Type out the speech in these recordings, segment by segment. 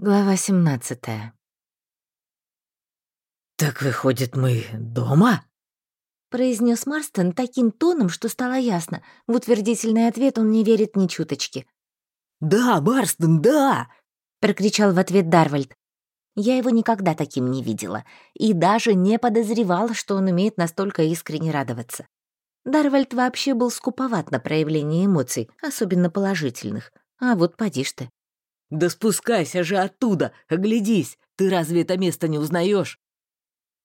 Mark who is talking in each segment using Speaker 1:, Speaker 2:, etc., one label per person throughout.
Speaker 1: Глава 17
Speaker 2: «Так выходит, мы дома?»
Speaker 1: произнес Марстон таким тоном, что стало ясно. В утвердительный ответ он не верит ни чуточки.
Speaker 2: «Да, Марстон, да!»
Speaker 1: — прокричал в ответ Дарвальд. Я его никогда таким не видела и даже не подозревала, что он умеет настолько искренне радоваться. Дарвальд вообще был скуповат на проявление эмоций, особенно положительных. А вот поди ж ты.
Speaker 2: «Да спускайся же оттуда! Оглядись! Ты разве это место не узнаешь?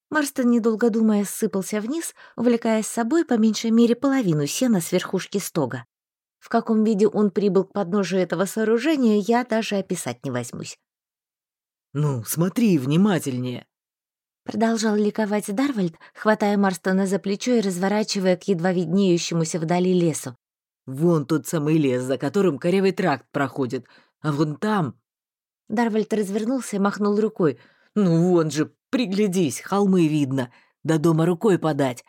Speaker 1: Марстон, недолго думая, сыпался вниз, увлекая с собой по меньшей мере половину сена с верхушки стога. В каком виде он прибыл к подножию этого сооружения, я даже описать не возьмусь.
Speaker 2: «Ну, смотри внимательнее!»
Speaker 1: Продолжал ликовать Дарвальд, хватая Марстона за плечо и разворачивая к едва виднеющемуся вдали лесу.
Speaker 2: «Вон тот самый лес, за которым корявый тракт проходит, а вон там...»
Speaker 1: Дарвальд развернулся и махнул рукой.
Speaker 2: «Ну вон же, Приглядись, холмы видно. До дома рукой подать.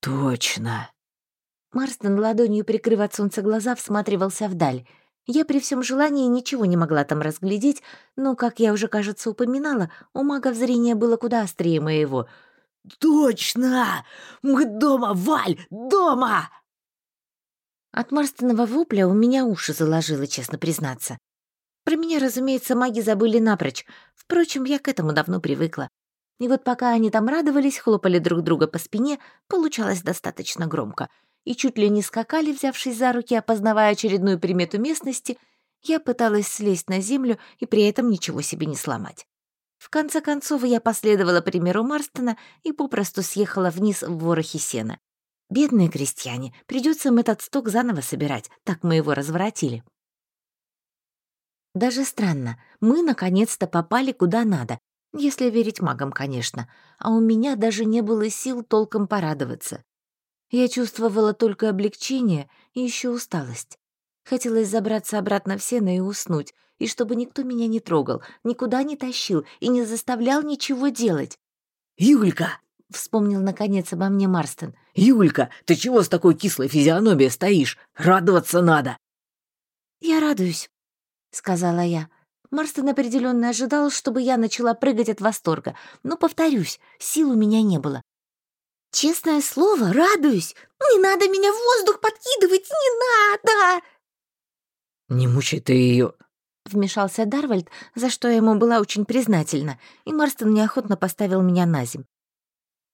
Speaker 2: Точно.
Speaker 1: Марстон, ладонью прикрыв от солнца глаза, всматривался вдаль. Я при всем желании ничего не могла там разглядеть, но, как я уже, кажется, упоминала, у мага зрение было куда острее моего.
Speaker 2: «Точно! Мы дома, Валь! Дома!»
Speaker 1: От Марстонова вопля у меня уши заложило, честно признаться. Про меня, разумеется, маги забыли напрочь. Впрочем, я к этому давно привыкла. И вот пока они там радовались, хлопали друг друга по спине, получалось достаточно громко. И чуть ли не скакали, взявшись за руки, опознавая очередную примету местности, я пыталась слезть на землю и при этом ничего себе не сломать. В конце концов, я последовала примеру Марстона и попросту съехала вниз в ворохе сена. Бедные крестьяне, придется им этот сток заново собирать, так мы его разворотили. Даже странно, мы наконец-то попали куда надо, если верить магам, конечно, а у меня даже не было сил толком порадоваться. Я чувствовала только облегчение и еще усталость. Хотелось забраться обратно в сено и уснуть, и чтобы никто меня не трогал, никуда не тащил и не заставлял ничего делать.
Speaker 2: «Юлька!»
Speaker 1: — вспомнил наконец обо мне Марстон.
Speaker 2: «Юлька, ты чего с такой кислой физиономией стоишь? Радоваться надо!»
Speaker 1: «Я радуюсь», сказала я. Марстон определенно ожидал, чтобы я начала прыгать от восторга, но, повторюсь, сил у меня не было. «Честное слово, радуюсь! Не надо меня в воздух подкидывать, не надо!»
Speaker 2: «Не мучай ты ее!»
Speaker 1: Вмешался Дарвальд, за что я ему была очень признательна, и Марстон неохотно поставил меня на земь.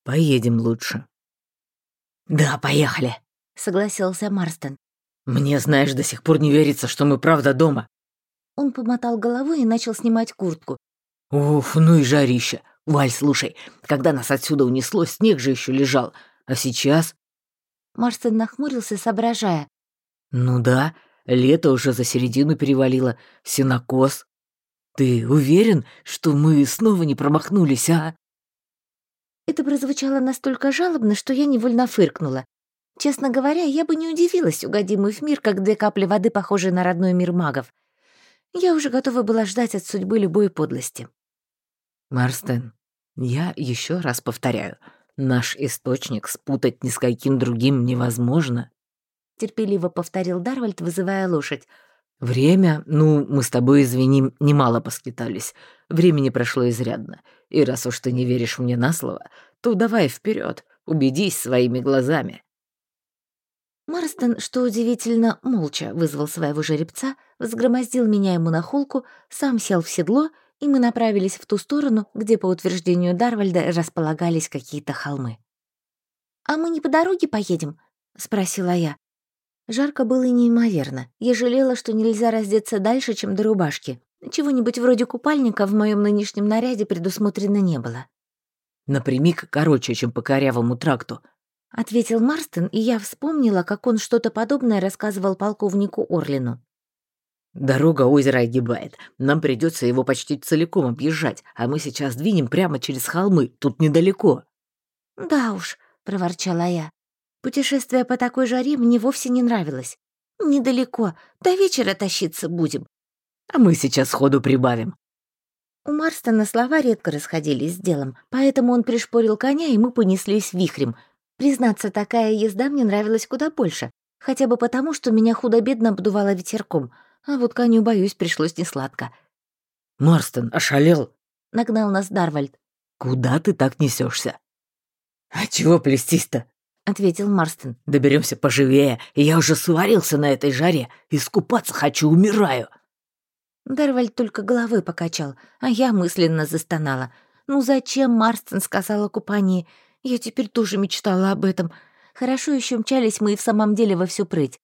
Speaker 2: «Поедем лучше».
Speaker 1: «Да, поехали», — согласился Марстон.
Speaker 2: «Мне, знаешь, до сих пор не верится, что мы правда дома.
Speaker 1: Он помотал головой и начал снимать куртку.
Speaker 2: «Уф, ну и жарища! Валь, слушай, когда нас отсюда унесло, снег же еще лежал. А сейчас...»
Speaker 1: Марстон нахмурился, соображая.
Speaker 2: «Ну да, лето уже за середину перевалило. Синокос. Ты уверен, что мы снова не промахнулись, а?»
Speaker 1: Это прозвучало настолько жалобно, что я невольно фыркнула. Честно говоря, я бы не удивилась, угоди мы в мир, как две капли воды, похожие на родной мир магов. Я уже готова была ждать от судьбы любой подлости.
Speaker 2: «Марстен, я еще раз повторяю, наш источник спутать ни с каким другим невозможно», —
Speaker 1: терпеливо повторил Дарвальд, вызывая лошадь.
Speaker 2: «Время, ну, мы с тобой, извини, немало поскитались. Времени прошло изрядно. И раз уж ты не веришь мне на слово, то давай вперед, убедись своими глазами».
Speaker 1: Марстон, что удивительно, молча вызвал своего жеребца, взгромоздил меня ему на холку, сам сел в седло, и мы направились в ту сторону, где, по утверждению Дарвальда, располагались какие-то холмы. «А мы не по дороге поедем?» — спросила я. Жарко было неимоверно. Я жалела, что нельзя раздеться дальше, чем до рубашки. Чего-нибудь вроде купальника в моем нынешнем наряде предусмотрено не было.
Speaker 2: «Напрямик короче, чем по корявому тракту», —
Speaker 1: ответил Марстон, и я вспомнила, как он что-то подобное рассказывал полковнику Орлину.
Speaker 2: «Дорога озера огибает. Нам придется его почти целиком объезжать, а мы сейчас двинем прямо через холмы, тут недалеко».
Speaker 1: «Да уж», — проворчала я. «Путешествие по такой жаре мне вовсе не нравилось. Недалеко, до вечера тащиться будем».
Speaker 2: «А мы сейчас ходу прибавим».
Speaker 1: У Марстона слова редко расходились с делом, поэтому он пришпорил коня, и мы понеслись вихрем — Признаться, такая езда мне нравилась куда больше, хотя бы потому, что меня худо-бедно обдувало ветерком, а вот коню, боюсь, пришлось несладко.
Speaker 2: Марстон, ошалел?»
Speaker 1: — нагнал нас Дарвальд.
Speaker 2: «Куда ты так несешься? «А чего плестись-то?»
Speaker 1: — ответил Марстон.
Speaker 2: Доберемся поживее, я уже сварился на этой жаре, искупаться хочу, умираю».
Speaker 1: Дарвальд только головой покачал, а я мысленно застонала. «Ну зачем Марстон сказал о купании? Я теперь тоже мечтала об этом. Хорошо еще мчались мы и в самом деле во всю прыть.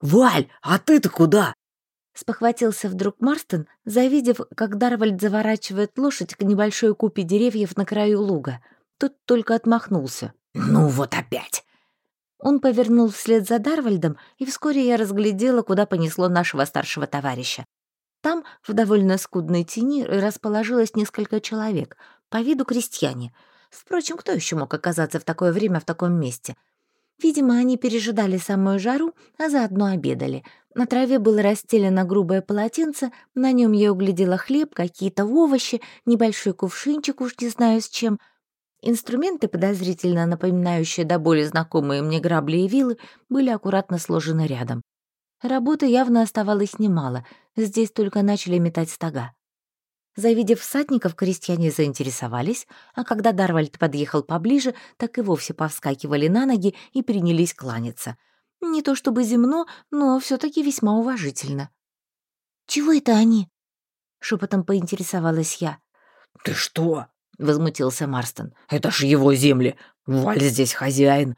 Speaker 2: «Валь, а ты-то куда?»
Speaker 1: Спохватился вдруг Марстон, завидев, как Дарвальд заворачивает лошадь к небольшой купе деревьев на краю луга. Тот только отмахнулся.
Speaker 2: «Ну вот опять!»
Speaker 1: Он повернул вслед за Дарвальдом, и вскоре я разглядела, куда понесло нашего старшего товарища. Там, в довольно скудной тени, расположилось несколько человек, по виду крестьяне. Впрочем, кто еще мог оказаться в такое время в таком месте? Видимо, они пережидали самую жару, а заодно обедали. На траве было расстелено грубое полотенце, на нем я углядела хлеб, какие-то овощи, небольшой кувшинчик, уж не знаю с чем — Инструменты, подозрительно напоминающие до боли знакомые мне грабли и вилы, были аккуратно сложены рядом. Работы явно оставалось немало, здесь только начали метать стога. Завидев всадников, крестьяне заинтересовались, а когда Дарвальд подъехал поближе, так и вовсе повскакивали на ноги и принялись кланяться. Не то чтобы земно, но все таки весьма уважительно. «Чего это они?» — шепотом поинтересовалась я.
Speaker 2: «Ты что?» Возмутился Марстон. «Это ж его земли! Валь здесь хозяин!»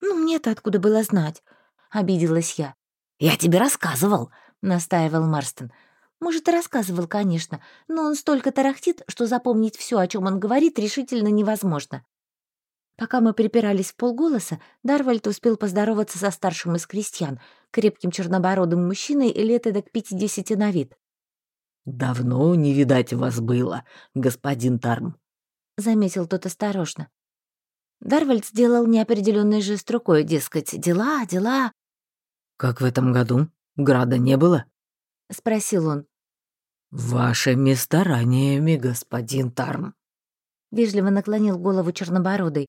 Speaker 1: «Ну, мне-то откуда было знать?» — обиделась я.
Speaker 2: «Я тебе рассказывал!»
Speaker 1: — настаивал Марстон. «Может, и рассказывал, конечно, но он столько тарахтит, что запомнить все, о чем он говорит, решительно невозможно». Пока мы припирались в полголоса, Дарвальд успел поздороваться со старшим из крестьян, крепким чернобородым мужчиной лет эдак пятидесяти на вид.
Speaker 2: «Давно не видать вас было, господин Тарм», —
Speaker 1: заметил тот осторожно. Дарвальд сделал неопределенный жест рукой, дескать, дела, дела.
Speaker 2: «Как в этом году? Града не было?»
Speaker 1: — спросил он.
Speaker 2: «Вашими стараниями, господин Тарм», —
Speaker 1: вежливо наклонил голову чернобородый.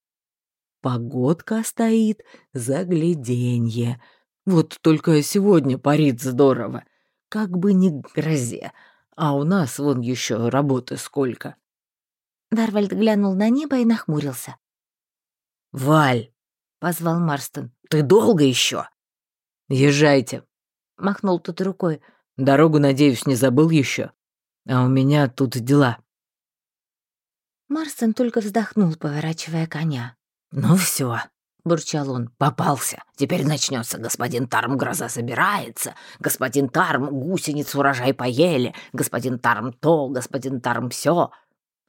Speaker 2: «Погодка стоит, загляденье. Вот только сегодня парит здорово, как бы не грозе, а у нас вон еще работы сколько».
Speaker 1: Дарвальд глянул на небо и нахмурился.
Speaker 2: «Валь!»
Speaker 1: — позвал Марстон.
Speaker 2: «Ты долго еще? «Езжайте!»
Speaker 1: — махнул тут рукой.
Speaker 2: «Дорогу, надеюсь, не забыл еще. А у меня тут дела».
Speaker 1: Марстон только вздохнул, поворачивая коня.
Speaker 2: «Ну все, — бурчал он. «Попался. Теперь начнется. Господин Тарм гроза собирается. Господин Тарм гусениц урожай поели. Господин Тарм то, господин Тарм все.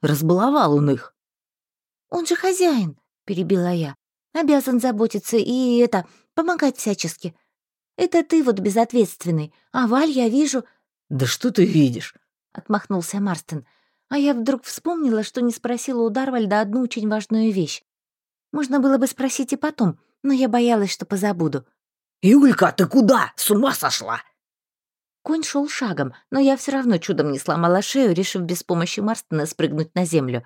Speaker 2: Разбаловал он их».
Speaker 1: «Он же хозяин», — перебила я. «Обязан заботиться и это, помогать всячески. Это ты вот безответственный, а Валь я вижу...»
Speaker 2: «Да что ты видишь?»
Speaker 1: — отмахнулся Марстон. А я вдруг вспомнила, что не спросила у Дарвальда одну очень важную вещь. Можно было бы спросить и потом, но я боялась, что позабуду.
Speaker 2: «Юлька, ты куда? С ума сошла?»
Speaker 1: Конь шел шагом, но я все равно чудом не сломала шею, решив без помощи Марстона спрыгнуть на землю.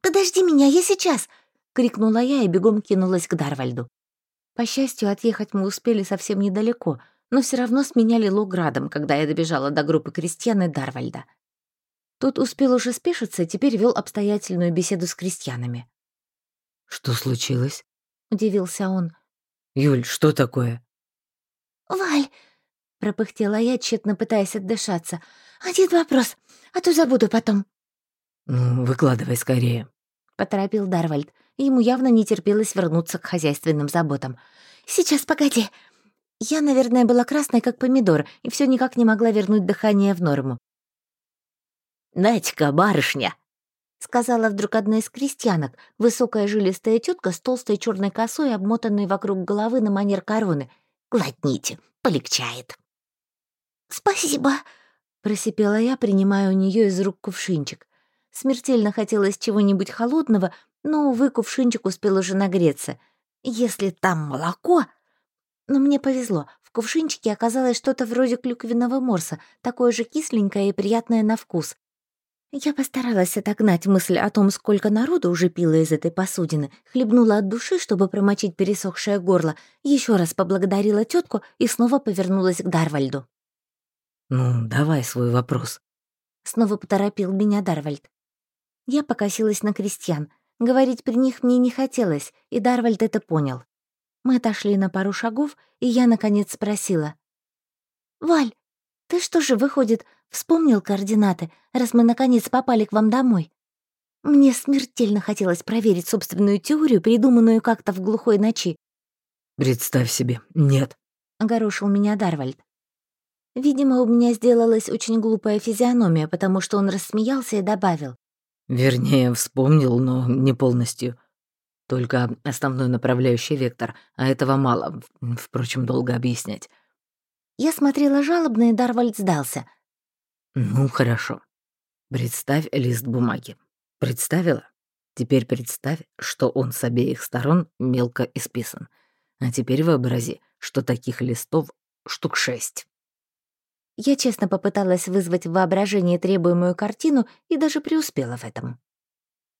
Speaker 1: «Подожди меня, я сейчас!» — крикнула я и бегом кинулась к Дарвальду. По счастью, отъехать мы успели совсем недалеко, но все равно сменяли луградом, когда я добежала до группы крестьян и Дарвальда. Тот успел уже спешиться и теперь вел обстоятельную беседу с крестьянами.
Speaker 2: «Что случилось?»
Speaker 1: — удивился он.
Speaker 2: «Юль, что такое?»
Speaker 1: «Валь!» — пропыхтела я, тщетно пытаясь отдышаться. «Один вопрос, а то забуду потом».
Speaker 2: «Ну, выкладывай скорее», —
Speaker 1: поторопил Дарвальд. Ему явно не терпелось вернуться к хозяйственным заботам. «Сейчас, погоди!» Я, наверное, была красной, как помидор, и все никак не могла вернуть дыхание в норму.
Speaker 2: «Надь-ка, барышня!»
Speaker 1: — сказала вдруг одна из крестьянок, высокая жилистая тетка с толстой черной косой, обмотанной вокруг головы на манер короны.
Speaker 2: «Глотните, полегчает».
Speaker 1: «Спасибо», — просипела я, принимая у нее из рук кувшинчик. Смертельно хотелось чего-нибудь холодного, но, увы, кувшинчик успел уже нагреться. Если там молоко... Но мне повезло. В кувшинчике оказалось что-то вроде клюквенного морса, такое же кисленькое и приятное на вкус. Я постаралась отогнать мысль о том, сколько народу уже пила из этой посудины, хлебнула от души, чтобы промочить пересохшее горло, еще раз поблагодарила тетку и снова повернулась к Дарвальду.
Speaker 2: «Ну, давай свой вопрос», —
Speaker 1: снова поторопил меня Дарвальд. Я покосилась на крестьян. Говорить при них мне не хотелось, и Дарвальд это понял. Мы отошли на пару шагов, и я, наконец, спросила. «Валь, ты что же, выходит, вспомнил координаты, раз мы, наконец, попали к вам домой?» Мне смертельно хотелось проверить собственную теорию, придуманную как-то в глухой ночи.
Speaker 2: «Представь себе, нет», —
Speaker 1: огорошил меня Дарвальд. Видимо, у меня сделалась очень глупая физиономия, потому что он рассмеялся и добавил.
Speaker 2: «Вернее, вспомнил, но не полностью. Только основной направляющий вектор, а этого мало. Впрочем, долго объяснять».
Speaker 1: Я смотрела жалобно, и Дарвальд сдался.
Speaker 2: «Ну, хорошо. Представь лист бумаги. Представила? Теперь представь, что он с обеих сторон мелко исписан. А теперь вообрази, что таких листов штук шесть.
Speaker 1: Я честно попыталась вызвать в воображении требуемую картину и даже преуспела в этом.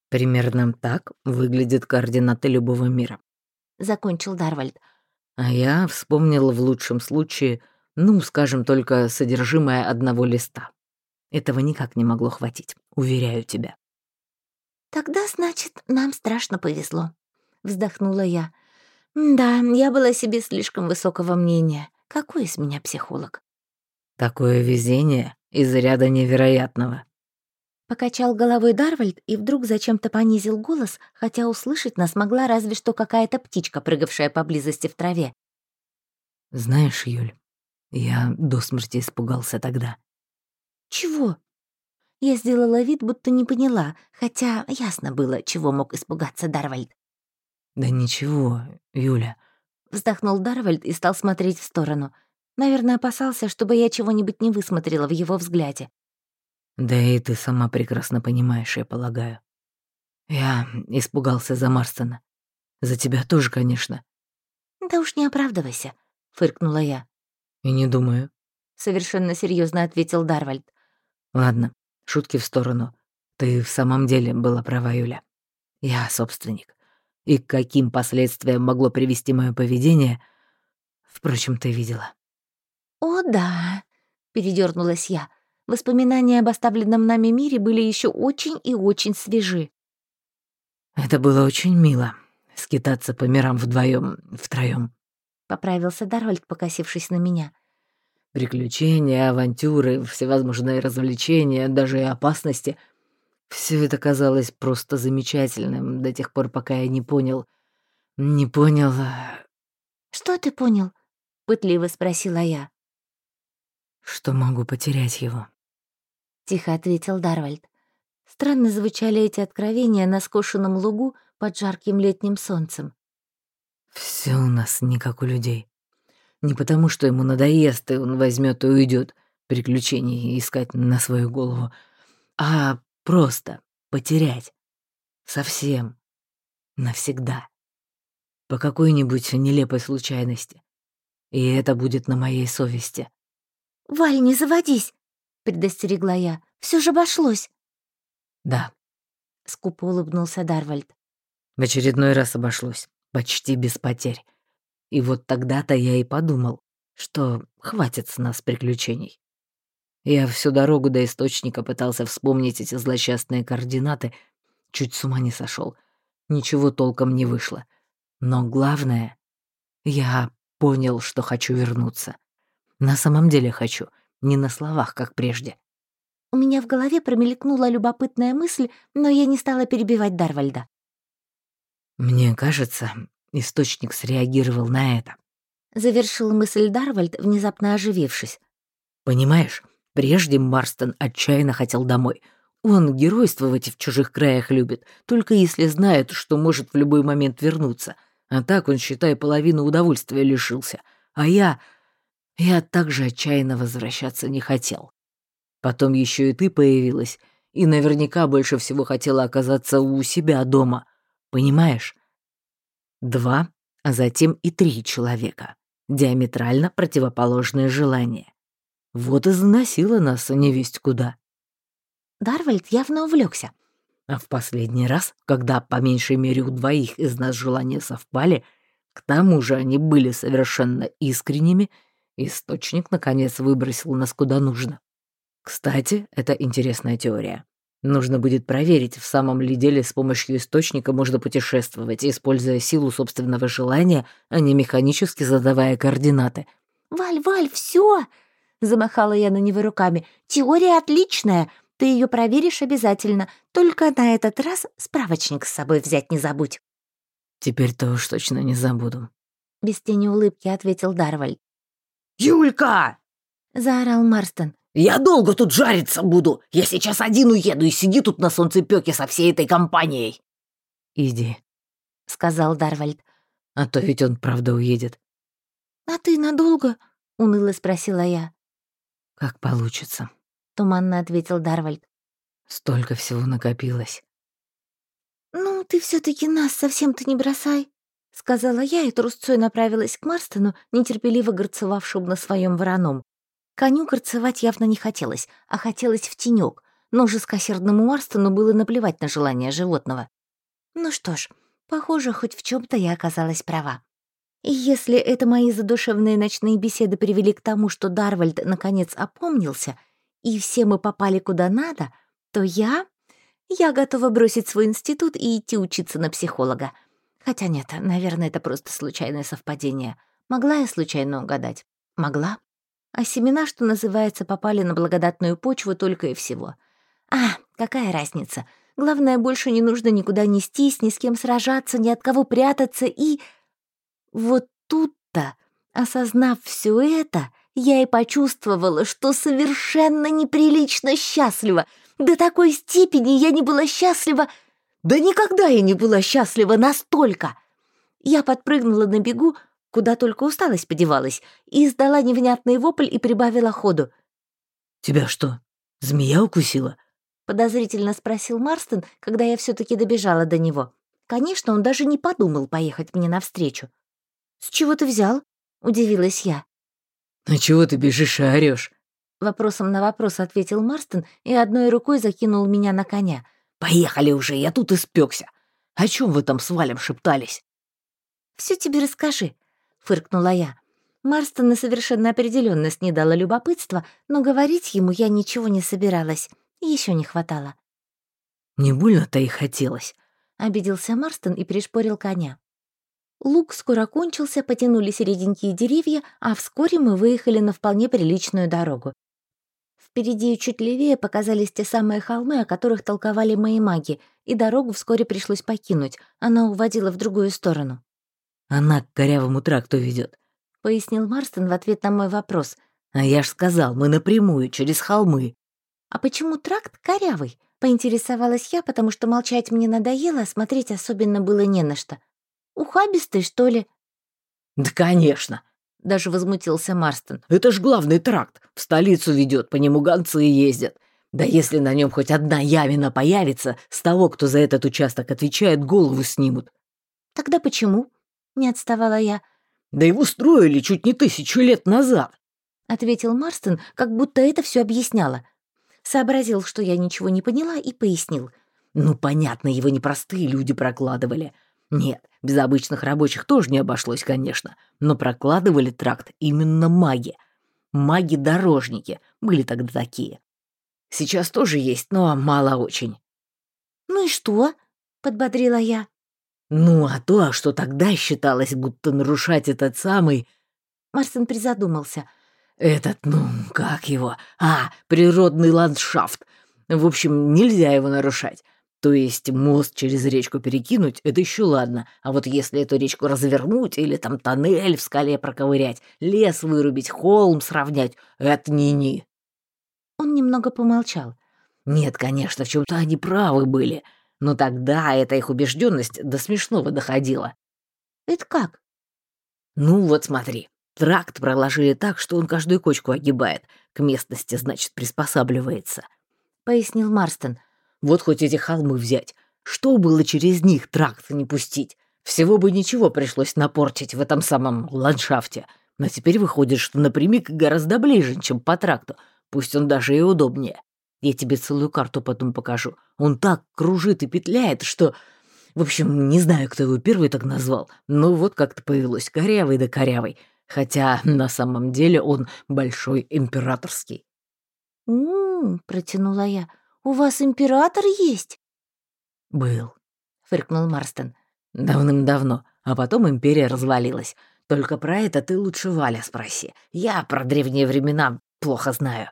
Speaker 2: Примерно так выглядят координаты любого мира.
Speaker 1: Закончил Дарвальд.
Speaker 2: А я вспомнил в лучшем случае, ну, скажем, только содержимое одного листа. Этого никак не могло хватить, уверяю тебя.
Speaker 1: «Тогда, значит, нам страшно повезло», — вздохнула я. «Да, я была себе слишком высокого мнения. Какой из меня психолог?»
Speaker 2: «Такое везение из ряда невероятного».
Speaker 1: Покачал головой Дарвальд и вдруг зачем-то понизил голос, хотя услышать нас могла разве что какая-то птичка, прыгавшая поблизости в траве.
Speaker 2: «Знаешь, Юль, я до смерти испугался тогда».
Speaker 1: «Чего?» Я сделала вид, будто не поняла, хотя ясно было, чего мог испугаться Дарвальд.
Speaker 2: «Да ничего, Юля», —
Speaker 1: вздохнул Дарвальд и стал смотреть в сторону. Наверное, опасался, чтобы я чего-нибудь не высмотрела в его взгляде.
Speaker 2: «Да и ты сама прекрасно понимаешь, я полагаю. Я испугался за Марстона. За тебя тоже, конечно».
Speaker 1: «Да уж не оправдывайся», — фыркнула я.
Speaker 2: «И не думаю», —
Speaker 1: совершенно серьезно ответил Дарвальд.
Speaker 2: «Ладно, Шутки в сторону. Ты в самом деле была права, Юля. Я собственник. И к каким последствиям могло привести мое поведение, впрочем, ты видела.
Speaker 1: «О, да», — передернулась я. Воспоминания об оставленном нами мире были еще очень и очень свежи.
Speaker 2: Это было очень мило — скитаться по мирам вдвоем, втроем.
Speaker 1: Поправился Дарвальд, покосившись на меня.
Speaker 2: Приключения, авантюры, всевозможные развлечения, даже и опасности. Все это казалось просто замечательным до тех пор, пока я не понял... Не понял... А
Speaker 1: «Что ты понял?» — пытливо спросила я.
Speaker 2: «Что могу потерять его?»
Speaker 1: — тихо ответил Дарвальд. Странно звучали эти откровения на скошенном лугу под жарким летним солнцем.
Speaker 2: Все у нас не как у людей. Не потому, что ему надоест, и он возьмет и уйдет приключений искать на свою голову, а просто потерять. Совсем. Навсегда. По какой-нибудь нелепой случайности. И это будет на моей совести.
Speaker 1: «Валь, не заводись!» — предостерегла я. Все же обошлось».
Speaker 2: «Да», —
Speaker 1: скупо улыбнулся Дарвальд.
Speaker 2: «В очередной раз обошлось. Почти без потерь. И вот тогда-то я и подумал, что хватит с нас приключений. Я всю дорогу до источника пытался вспомнить эти злосчастные координаты, чуть с ума не сошел. Ничего толком не вышло. Но главное, я понял, что хочу вернуться. На самом деле хочу, не на словах, как прежде.
Speaker 1: У меня в голове промелькнула любопытная мысль, но я не стала перебивать Дарвальда.
Speaker 2: Мне кажется, Источник среагировал на это.
Speaker 1: Завершил мысль Дарвальд, внезапно оживившись.
Speaker 2: «Понимаешь, прежде Марстон отчаянно хотел домой. Он геройствовать в чужих краях любит, только если знает, что может в любой момент вернуться. А так он, считай, половину удовольствия лишился. А я... Я также отчаянно возвращаться не хотел. Потом еще и ты появилась, и наверняка больше всего хотела оказаться у себя дома. Понимаешь? Два, а затем и три человека. Диаметрально противоположные желания. Вот и заносило нас невесть куда.
Speaker 1: Дарвальд явно увлекся.
Speaker 2: А в последний раз, когда по меньшей мере у двоих из нас желания совпали, к тому же они были совершенно искренними, источник, наконец, выбросил нас куда нужно. Кстати, это интересная теория. Нужно будет проверить, в самом ли деле с помощью источника можно путешествовать, используя силу собственного желания, а не механически задавая координаты.
Speaker 1: «Валь, Валь, все! замахала я на него руками. «Теория отличная! Ты ее проверишь обязательно, только на этот раз справочник с собой взять не забудь».
Speaker 2: «Теперь-то уж точно не забуду», —
Speaker 1: без тени улыбки ответил Дарвальд.
Speaker 2: «Юлька!»
Speaker 1: — заорал Марстон.
Speaker 2: «Я долго тут жариться буду! Я сейчас один уеду и сиди тут на солнцепёке со всей этой компанией!» «Иди», — сказал Дарвальд. «А то ведь он правда уедет».
Speaker 1: «А ты надолго?» — уныло спросила я.
Speaker 2: «Как получится», —
Speaker 1: туманно ответил Дарвальд.
Speaker 2: «Столько всего накопилось».
Speaker 1: «Ну, ты все таки нас совсем-то не бросай», — сказала я и трусцой направилась к Марстону, нетерпеливо горцевавшему на своем вороном. Коню горцевать явно не хотелось, а хотелось в тенек, но жесткосердному Марстону было наплевать на желание животного. Ну что ж, похоже, хоть в чем то я оказалась права. И если это мои задушевные ночные беседы привели к тому, что Дарвальд наконец опомнился, и все мы попали куда надо, то я... Я готова бросить свой институт и идти учиться на психолога. Хотя нет, наверное, это просто случайное совпадение. Могла я случайно угадать? Могла а семена, что называется, попали на благодатную почву только и всего. А, какая разница? Главное, больше не нужно никуда нестись, ни с кем сражаться, ни от кого прятаться и... Вот тут-то, осознав все это, я и почувствовала, что совершенно неприлично счастлива. До такой степени я не была счастлива... Да никогда я не была счастлива настолько! Я подпрыгнула на бегу, куда только усталость подевалась, и издала невнятный вопль и прибавила ходу.
Speaker 2: «Тебя что, змея укусила?»
Speaker 1: — подозрительно спросил Марстон, когда я все таки добежала до него. Конечно, он даже не подумал поехать мне навстречу. «С чего ты взял?» — удивилась я.
Speaker 2: «А чего ты бежишь и орёшь?»
Speaker 1: Вопросом на вопрос ответил Марстон и одной рукой закинул меня на коня.
Speaker 2: «Поехали уже, я тут испекся. О чем вы там с Валем шептались?»
Speaker 1: Все тебе расскажи», фыркнула я. Марстона совершенно определенно снедало любопытство, но говорить ему я ничего не собиралась. Еще не хватало.
Speaker 2: «Не больно-то и хотелось», —
Speaker 1: обиделся Марстон и пришпорил коня. Лук скоро кончился, потянулись реденькие деревья, а вскоре мы выехали на вполне приличную дорогу. Впереди и чуть левее показались те самые холмы, о которых толковали мои маги, и дорогу вскоре пришлось покинуть, она уводила в другую сторону.
Speaker 2: Она к корявому тракту ведет,
Speaker 1: пояснил Марстон в ответ на мой вопрос.
Speaker 2: А я ж сказал, мы напрямую, через холмы.
Speaker 1: А почему тракт корявый? Поинтересовалась я, потому что молчать мне надоело, а смотреть особенно было не на что. Ухабистый, что ли?
Speaker 2: Да, конечно, даже возмутился Марстон. Это ж главный тракт, в столицу ведет, по нему гонцы ездят. Да если на нем хоть одна явина появится, с того, кто за этот участок отвечает, голову снимут.
Speaker 1: Тогда почему? Не отставала я.
Speaker 2: «Да его строили чуть не тысячу лет назад», —
Speaker 1: ответил Марстон, как будто это все объясняло. Сообразил, что я ничего не поняла, и пояснил.
Speaker 2: «Ну, понятно, его непростые люди прокладывали. Нет, без обычных рабочих тоже не обошлось, конечно, но прокладывали тракт именно маги. Маги-дорожники были тогда такие. Сейчас тоже есть, но мало очень».
Speaker 1: «Ну и что?» — подбодрила я.
Speaker 2: Ну, а то, что тогда считалось, будто нарушать этот самый...
Speaker 1: Марсен призадумался.
Speaker 2: Этот, ну, как его? А, природный ландшафт. В общем, нельзя его нарушать. То есть мост через речку перекинуть — это еще ладно, а вот если эту речку развернуть или там тоннель в скале проковырять, лес вырубить, холм сравнять — это ни-ни.
Speaker 1: Он немного помолчал.
Speaker 2: Нет, конечно, в чем то они правы были — но тогда эта их убежденность до смешного доходила.
Speaker 1: «Это как?»
Speaker 2: «Ну вот смотри, тракт проложили так, что он каждую кочку огибает, к местности, значит, приспосабливается», — пояснил Марстон. «Вот хоть эти холмы взять. Что было через них тракт не пустить? Всего бы ничего пришлось напортить в этом самом ландшафте. Но теперь выходит, что напрямик гораздо ближе, чем по тракту, пусть он даже и удобнее. Я тебе целую карту потом покажу. Он так кружит и петляет, что... В общем, не знаю, кто его первый так назвал, но вот как-то повелось корявый да корявый. Хотя на самом деле он большой императорский.
Speaker 1: «М-м-м», протянула я, «у вас император есть?»
Speaker 2: «Был», — фыркнул Марстон. «Давным-давно, а потом империя развалилась. Только про это ты лучше Валя спроси. Я про древние времена плохо знаю».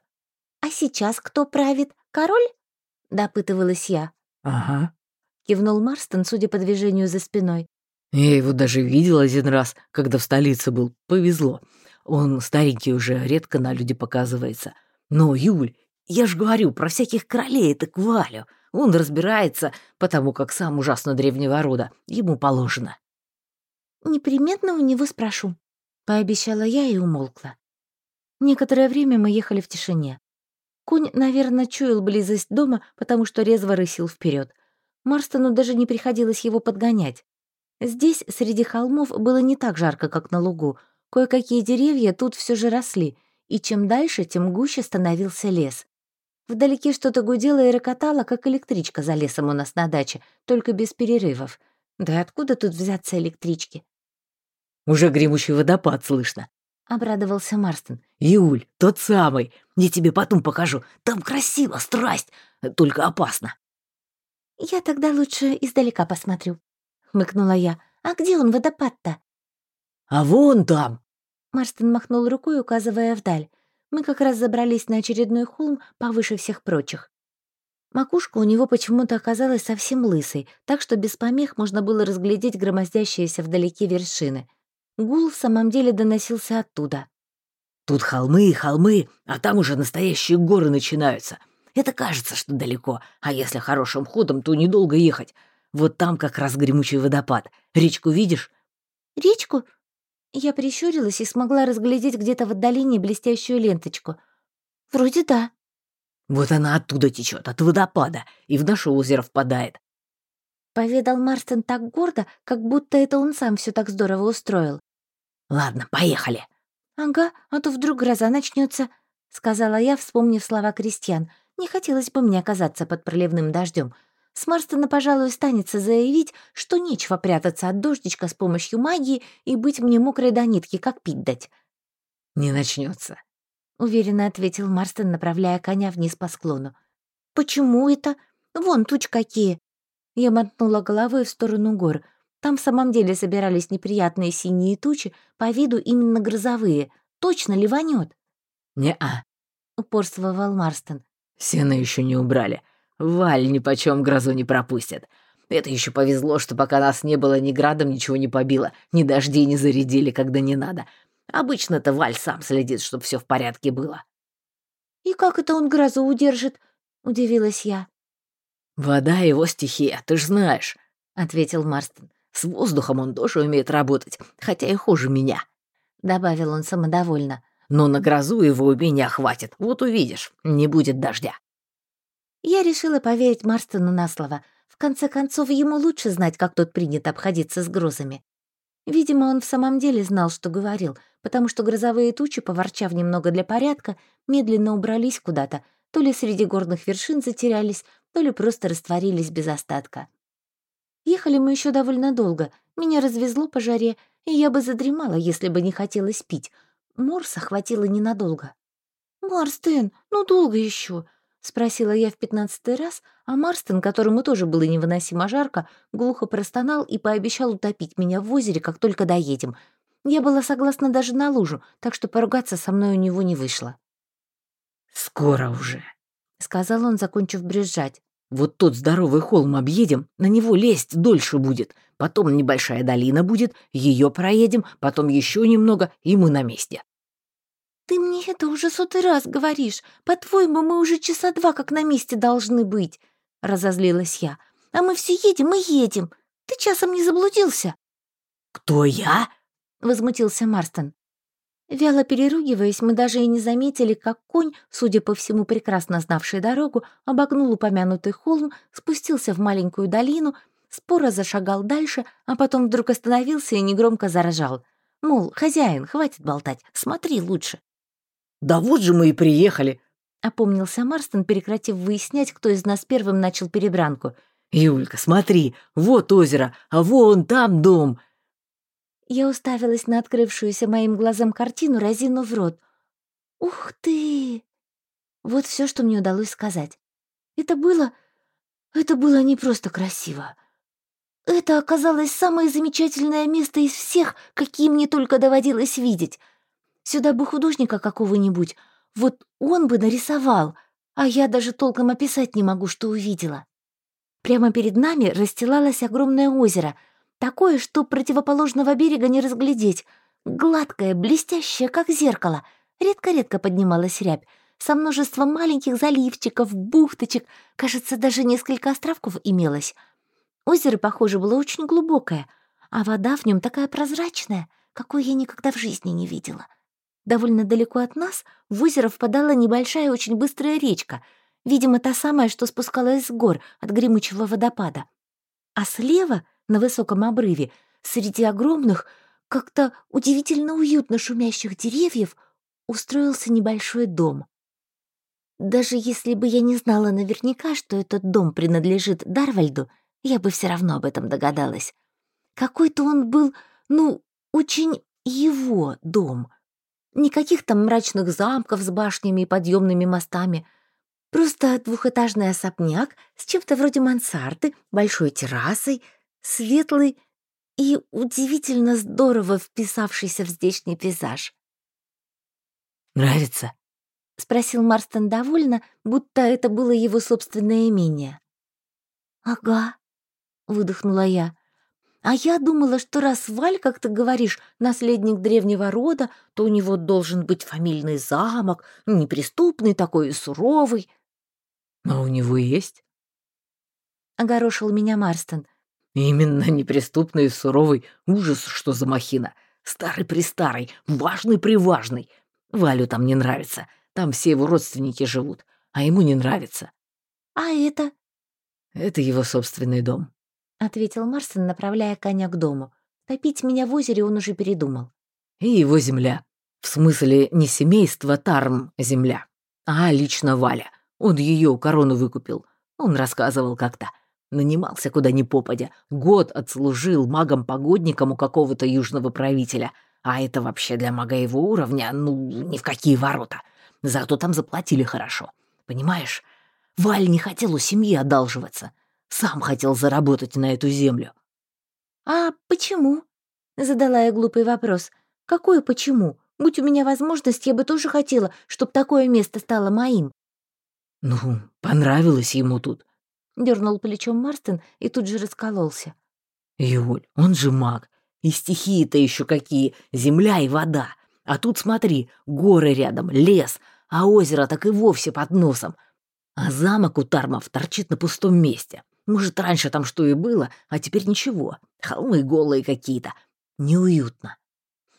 Speaker 1: «А сейчас кто правит? Король?» — допытывалась я.
Speaker 2: «Ага», —
Speaker 1: кивнул Марстон, судя по движению за спиной.
Speaker 2: «Я его даже видел один раз, когда в столице был. Повезло. Он старенький уже, редко на люди показывается. Но, Юль, я ж говорю, про всяких королей так Валю. Он разбирается, потому как сам ужасно древнего рода. Ему положено».
Speaker 1: «Непременно у него спрошу», — пообещала я и умолкла. Некоторое время мы ехали в тишине. Конь, наверное, чуял близость дома, потому что резво рысил вперед. Марстону даже не приходилось его подгонять. Здесь, среди холмов, было не так жарко, как на лугу. Кое-какие деревья тут все же росли, и чем дальше, тем гуще становился лес. Вдалеке что-то гудело и рокотало, как электричка за лесом у нас на даче, только без перерывов. Да откуда тут взяться электрички?
Speaker 2: «Уже гремучий водопад слышно», —
Speaker 1: обрадовался Марстон.
Speaker 2: «Юль, тот самый. Я тебе потом покажу. Там красиво, страсть, только опасно».
Speaker 1: «Я тогда лучше издалека посмотрю», — хмыкнула я. «А где он, водопад-то?»
Speaker 2: «А вон там!»
Speaker 1: Марстон махнул рукой, указывая вдаль. Мы как раз забрались на очередной холм повыше всех прочих. Макушка у него почему-то оказалась совсем лысой, так что без помех можно было разглядеть громоздящиеся вдалеке вершины. Гул в самом деле доносился оттуда.
Speaker 2: «Тут холмы и холмы, а там уже настоящие горы начинаются. Это кажется, что далеко, а если хорошим ходом, то недолго ехать. Вот там как раз гремучий водопад. Речку видишь?»
Speaker 1: «Речку?» Я прищурилась и смогла разглядеть где-то в отдалении блестящую ленточку. «Вроде да».
Speaker 2: «Вот она оттуда течет, от водопада, и в наше озеро впадает.
Speaker 1: Поведал Марстон так гордо, как будто это он сам все так здорово устроил.
Speaker 2: «Ладно, поехали».
Speaker 1: «Ага, а то вдруг гроза начнется, сказала я, вспомнив слова крестьян. Не хотелось бы мне оказаться под проливным дождем. С Марстона, пожалуй, станется заявить, что нечего прятаться от дождичка с помощью магии и быть мне мокрой до нитки, как пить дать.
Speaker 2: «Не начнется,
Speaker 1: уверенно ответил Марстон, направляя коня вниз по склону. «Почему это? Вон туч какие!» Я мотнула головой в сторону гор — там в самом деле собирались неприятные синие тучи, по виду именно грозовые. Точно ливанет.
Speaker 2: «Не-а», —
Speaker 1: упорствовал Марстон.
Speaker 2: «Сено еще не убрали. Валь ни почем грозу не пропустят. Это еще повезло, что пока нас не было ни градом, ничего не побило, ни дождей не зарядили, когда не надо. Обычно-то Валь сам следит, чтобы все в порядке было».
Speaker 1: «И как это он грозу удержит?» — удивилась я.
Speaker 2: «Вода — его стихия, ты ж знаешь», — ответил Марстон. С воздухом он тоже умеет работать, хотя и хуже меня», — добавил он самодовольно. «Но на грозу его умения хватит, вот увидишь, не будет дождя».
Speaker 1: Я решила поверить Марстону на слово. В конце концов, ему лучше знать, как тут принято обходиться с грозами. Видимо, он в самом деле знал, что говорил, потому что грозовые тучи, поворчав немного для порядка, медленно убрались куда-то, то ли среди горных вершин затерялись, то ли просто растворились без остатка. Ехали мы еще довольно долго. Меня развезло по жаре, и я бы задремала, если бы не хотелось пить. Морса хватило ненадолго. «Марстен, ну долго еще? спросила я в пятнадцатый раз, а Марстен, которому тоже было невыносимо жарко, глухо простонал и пообещал утопить меня в озере, как только доедем. Я была согласна даже на лужу, так что поругаться со мной у него не вышло.
Speaker 2: «Скоро уже», —
Speaker 1: сказал он, закончив брюзжать.
Speaker 2: Вот тот здоровый холм объедем, на него лезть дольше будет. Потом небольшая долина будет, ее проедем, потом еще немного, и мы на месте.
Speaker 1: «Ты мне это уже сотый раз говоришь. По-твоему, мы уже часа два как на месте должны быть», — разозлилась я. «А мы все едем и едем. Ты часом не заблудился?»
Speaker 2: «Кто я?»
Speaker 1: — возмутился Марстон. Вяло переругиваясь, мы даже и не заметили, как конь, судя по всему прекрасно знавший дорогу, обогнул упомянутый холм, спустился в маленькую долину, споро зашагал дальше, а потом вдруг остановился и негромко заражал. Мол, хозяин, хватит болтать, смотри лучше.
Speaker 2: «Да вот же мы и приехали!»
Speaker 1: — опомнился Марстон, прекратив выяснять, кто из нас первым начал перебранку.
Speaker 2: «Юлька, смотри, вот озеро, а вон там дом.
Speaker 1: Я уставилась на открывшуюся моим глазам картину, разинув рот. «Ух ты!» Вот все, что мне удалось сказать. Это было... Это было не просто красиво. Это оказалось самое замечательное место из всех, какие мне только доводилось видеть. Сюда бы художника какого-нибудь, вот он бы нарисовал, а я даже толком описать не могу, что увидела. Прямо перед нами расстилалось огромное озеро, такое, что противоположного берега не разглядеть, гладкое, блестящее, как зеркало. Редко-редко поднималась рябь, со множеством маленьких заливчиков, бухточек, кажется, даже несколько островков имелось — Озеро, похоже, было очень глубокое, а вода в нем такая прозрачная, какой я никогда в жизни не видела. Довольно далеко от нас в озеро впадала небольшая очень быстрая речка, видимо, та самая, что спускалась с гор от гремучего водопада. А слева, на высоком обрыве, среди огромных, как-то удивительно уютно шумящих деревьев, устроился небольшой дом. Даже если бы я не знала наверняка, что этот дом принадлежит Дарвальду, я бы все равно об этом догадалась. Какой-то он был, ну, очень его дом. Никаких там мрачных замков с башнями и подъемными мостами. Просто двухэтажный особняк с чем-то вроде мансарды, большой террасой, светлый и удивительно здорово вписавшийся в здешний пейзаж.
Speaker 2: «Нравится?»
Speaker 1: — спросил Марстон довольно, будто это было его собственное имение. «Ага», — выдохнула я. «А я думала, что раз Валь, как ты говоришь, наследник древнего рода, то у него должен быть фамильный замок, неприступный такой и суровый».
Speaker 2: «А у него есть?»
Speaker 1: — огорошил меня Марстон.
Speaker 2: «Именно неприступный и суровый. Ужас, что за махина. Старый-престарый, важный-приважный. Валю там не нравится. Там все его родственники живут, а ему не нравится».
Speaker 1: «А это?»
Speaker 2: «Это его собственный дом».
Speaker 1: — ответил Марсон, направляя коня к дому. Топить меня в озере он уже передумал.
Speaker 2: «И его земля. В смысле, не семейство Тарм земля, а лично Валя. Он ее корону выкупил. Он рассказывал как-то. Нанимался куда ни попадя. Год отслужил магом-погодником у какого-то южного правителя. А это вообще для мага его уровня, ну, ни в какие ворота. Зато там заплатили хорошо. Понимаешь, Валь не хотел у семьи одалживаться. Сам хотел заработать на эту землю».
Speaker 1: «А почему?» — задала я глупый вопрос. «Какое почему? Будь у меня возможность, я бы тоже хотела, чтобы такое место стало моим».
Speaker 2: «Ну, понравилось ему тут», —
Speaker 1: дернул плечом Марстон и тут же раскололся.
Speaker 2: «Юль, он же маг. И стихии-то еще какие, земля и вода. А тут смотри, горы рядом, лес, а озеро так и вовсе под носом. А замок у Тармов торчит на пустом месте. Может, раньше там что и было, а теперь ничего. Холмы голые какие-то. Неуютно.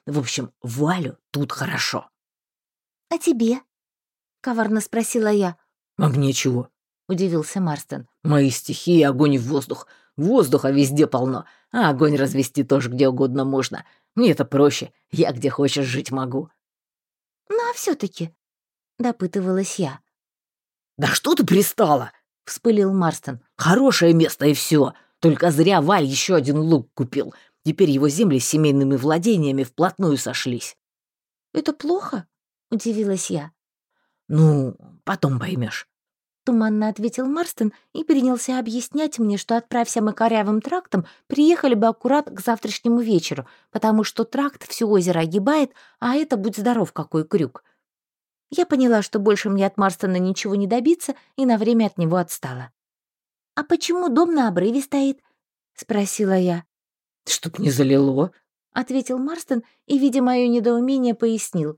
Speaker 2: В общем, Валю тут хорошо.
Speaker 1: «А тебе?» — коварно спросила я.
Speaker 2: «А мне чего?»
Speaker 1: — удивился Марстон.
Speaker 2: «Мои стихии — огонь и воздух. Воздуха везде полно, а огонь развести тоже где угодно можно. Мне это проще, я где хочешь жить могу».
Speaker 1: «Ну а все таки допытывалась я.
Speaker 2: «Да что ты пристала?»
Speaker 1: вспылил Марстон.
Speaker 2: «Хорошее место и все. Только зря Валь еще один лук купил. Теперь его земли с семейными владениями вплотную сошлись».
Speaker 1: «Это плохо?» — удивилась я.
Speaker 2: «Ну, потом поймешь.
Speaker 1: Туманно ответил Марстон и принялся объяснять мне, что отправься мы корявым трактом, приехали бы аккурат к завтрашнему вечеру, потому что тракт все озеро огибает, а это, будь здоров, какой крюк. Я поняла, что больше мне от Марстона ничего не добиться, и на время от него отстала. «А почему дом на обрыве стоит?» — спросила я.
Speaker 2: «Чтоб не залило», —
Speaker 1: ответил Марстон и, видя мое недоумение, пояснил.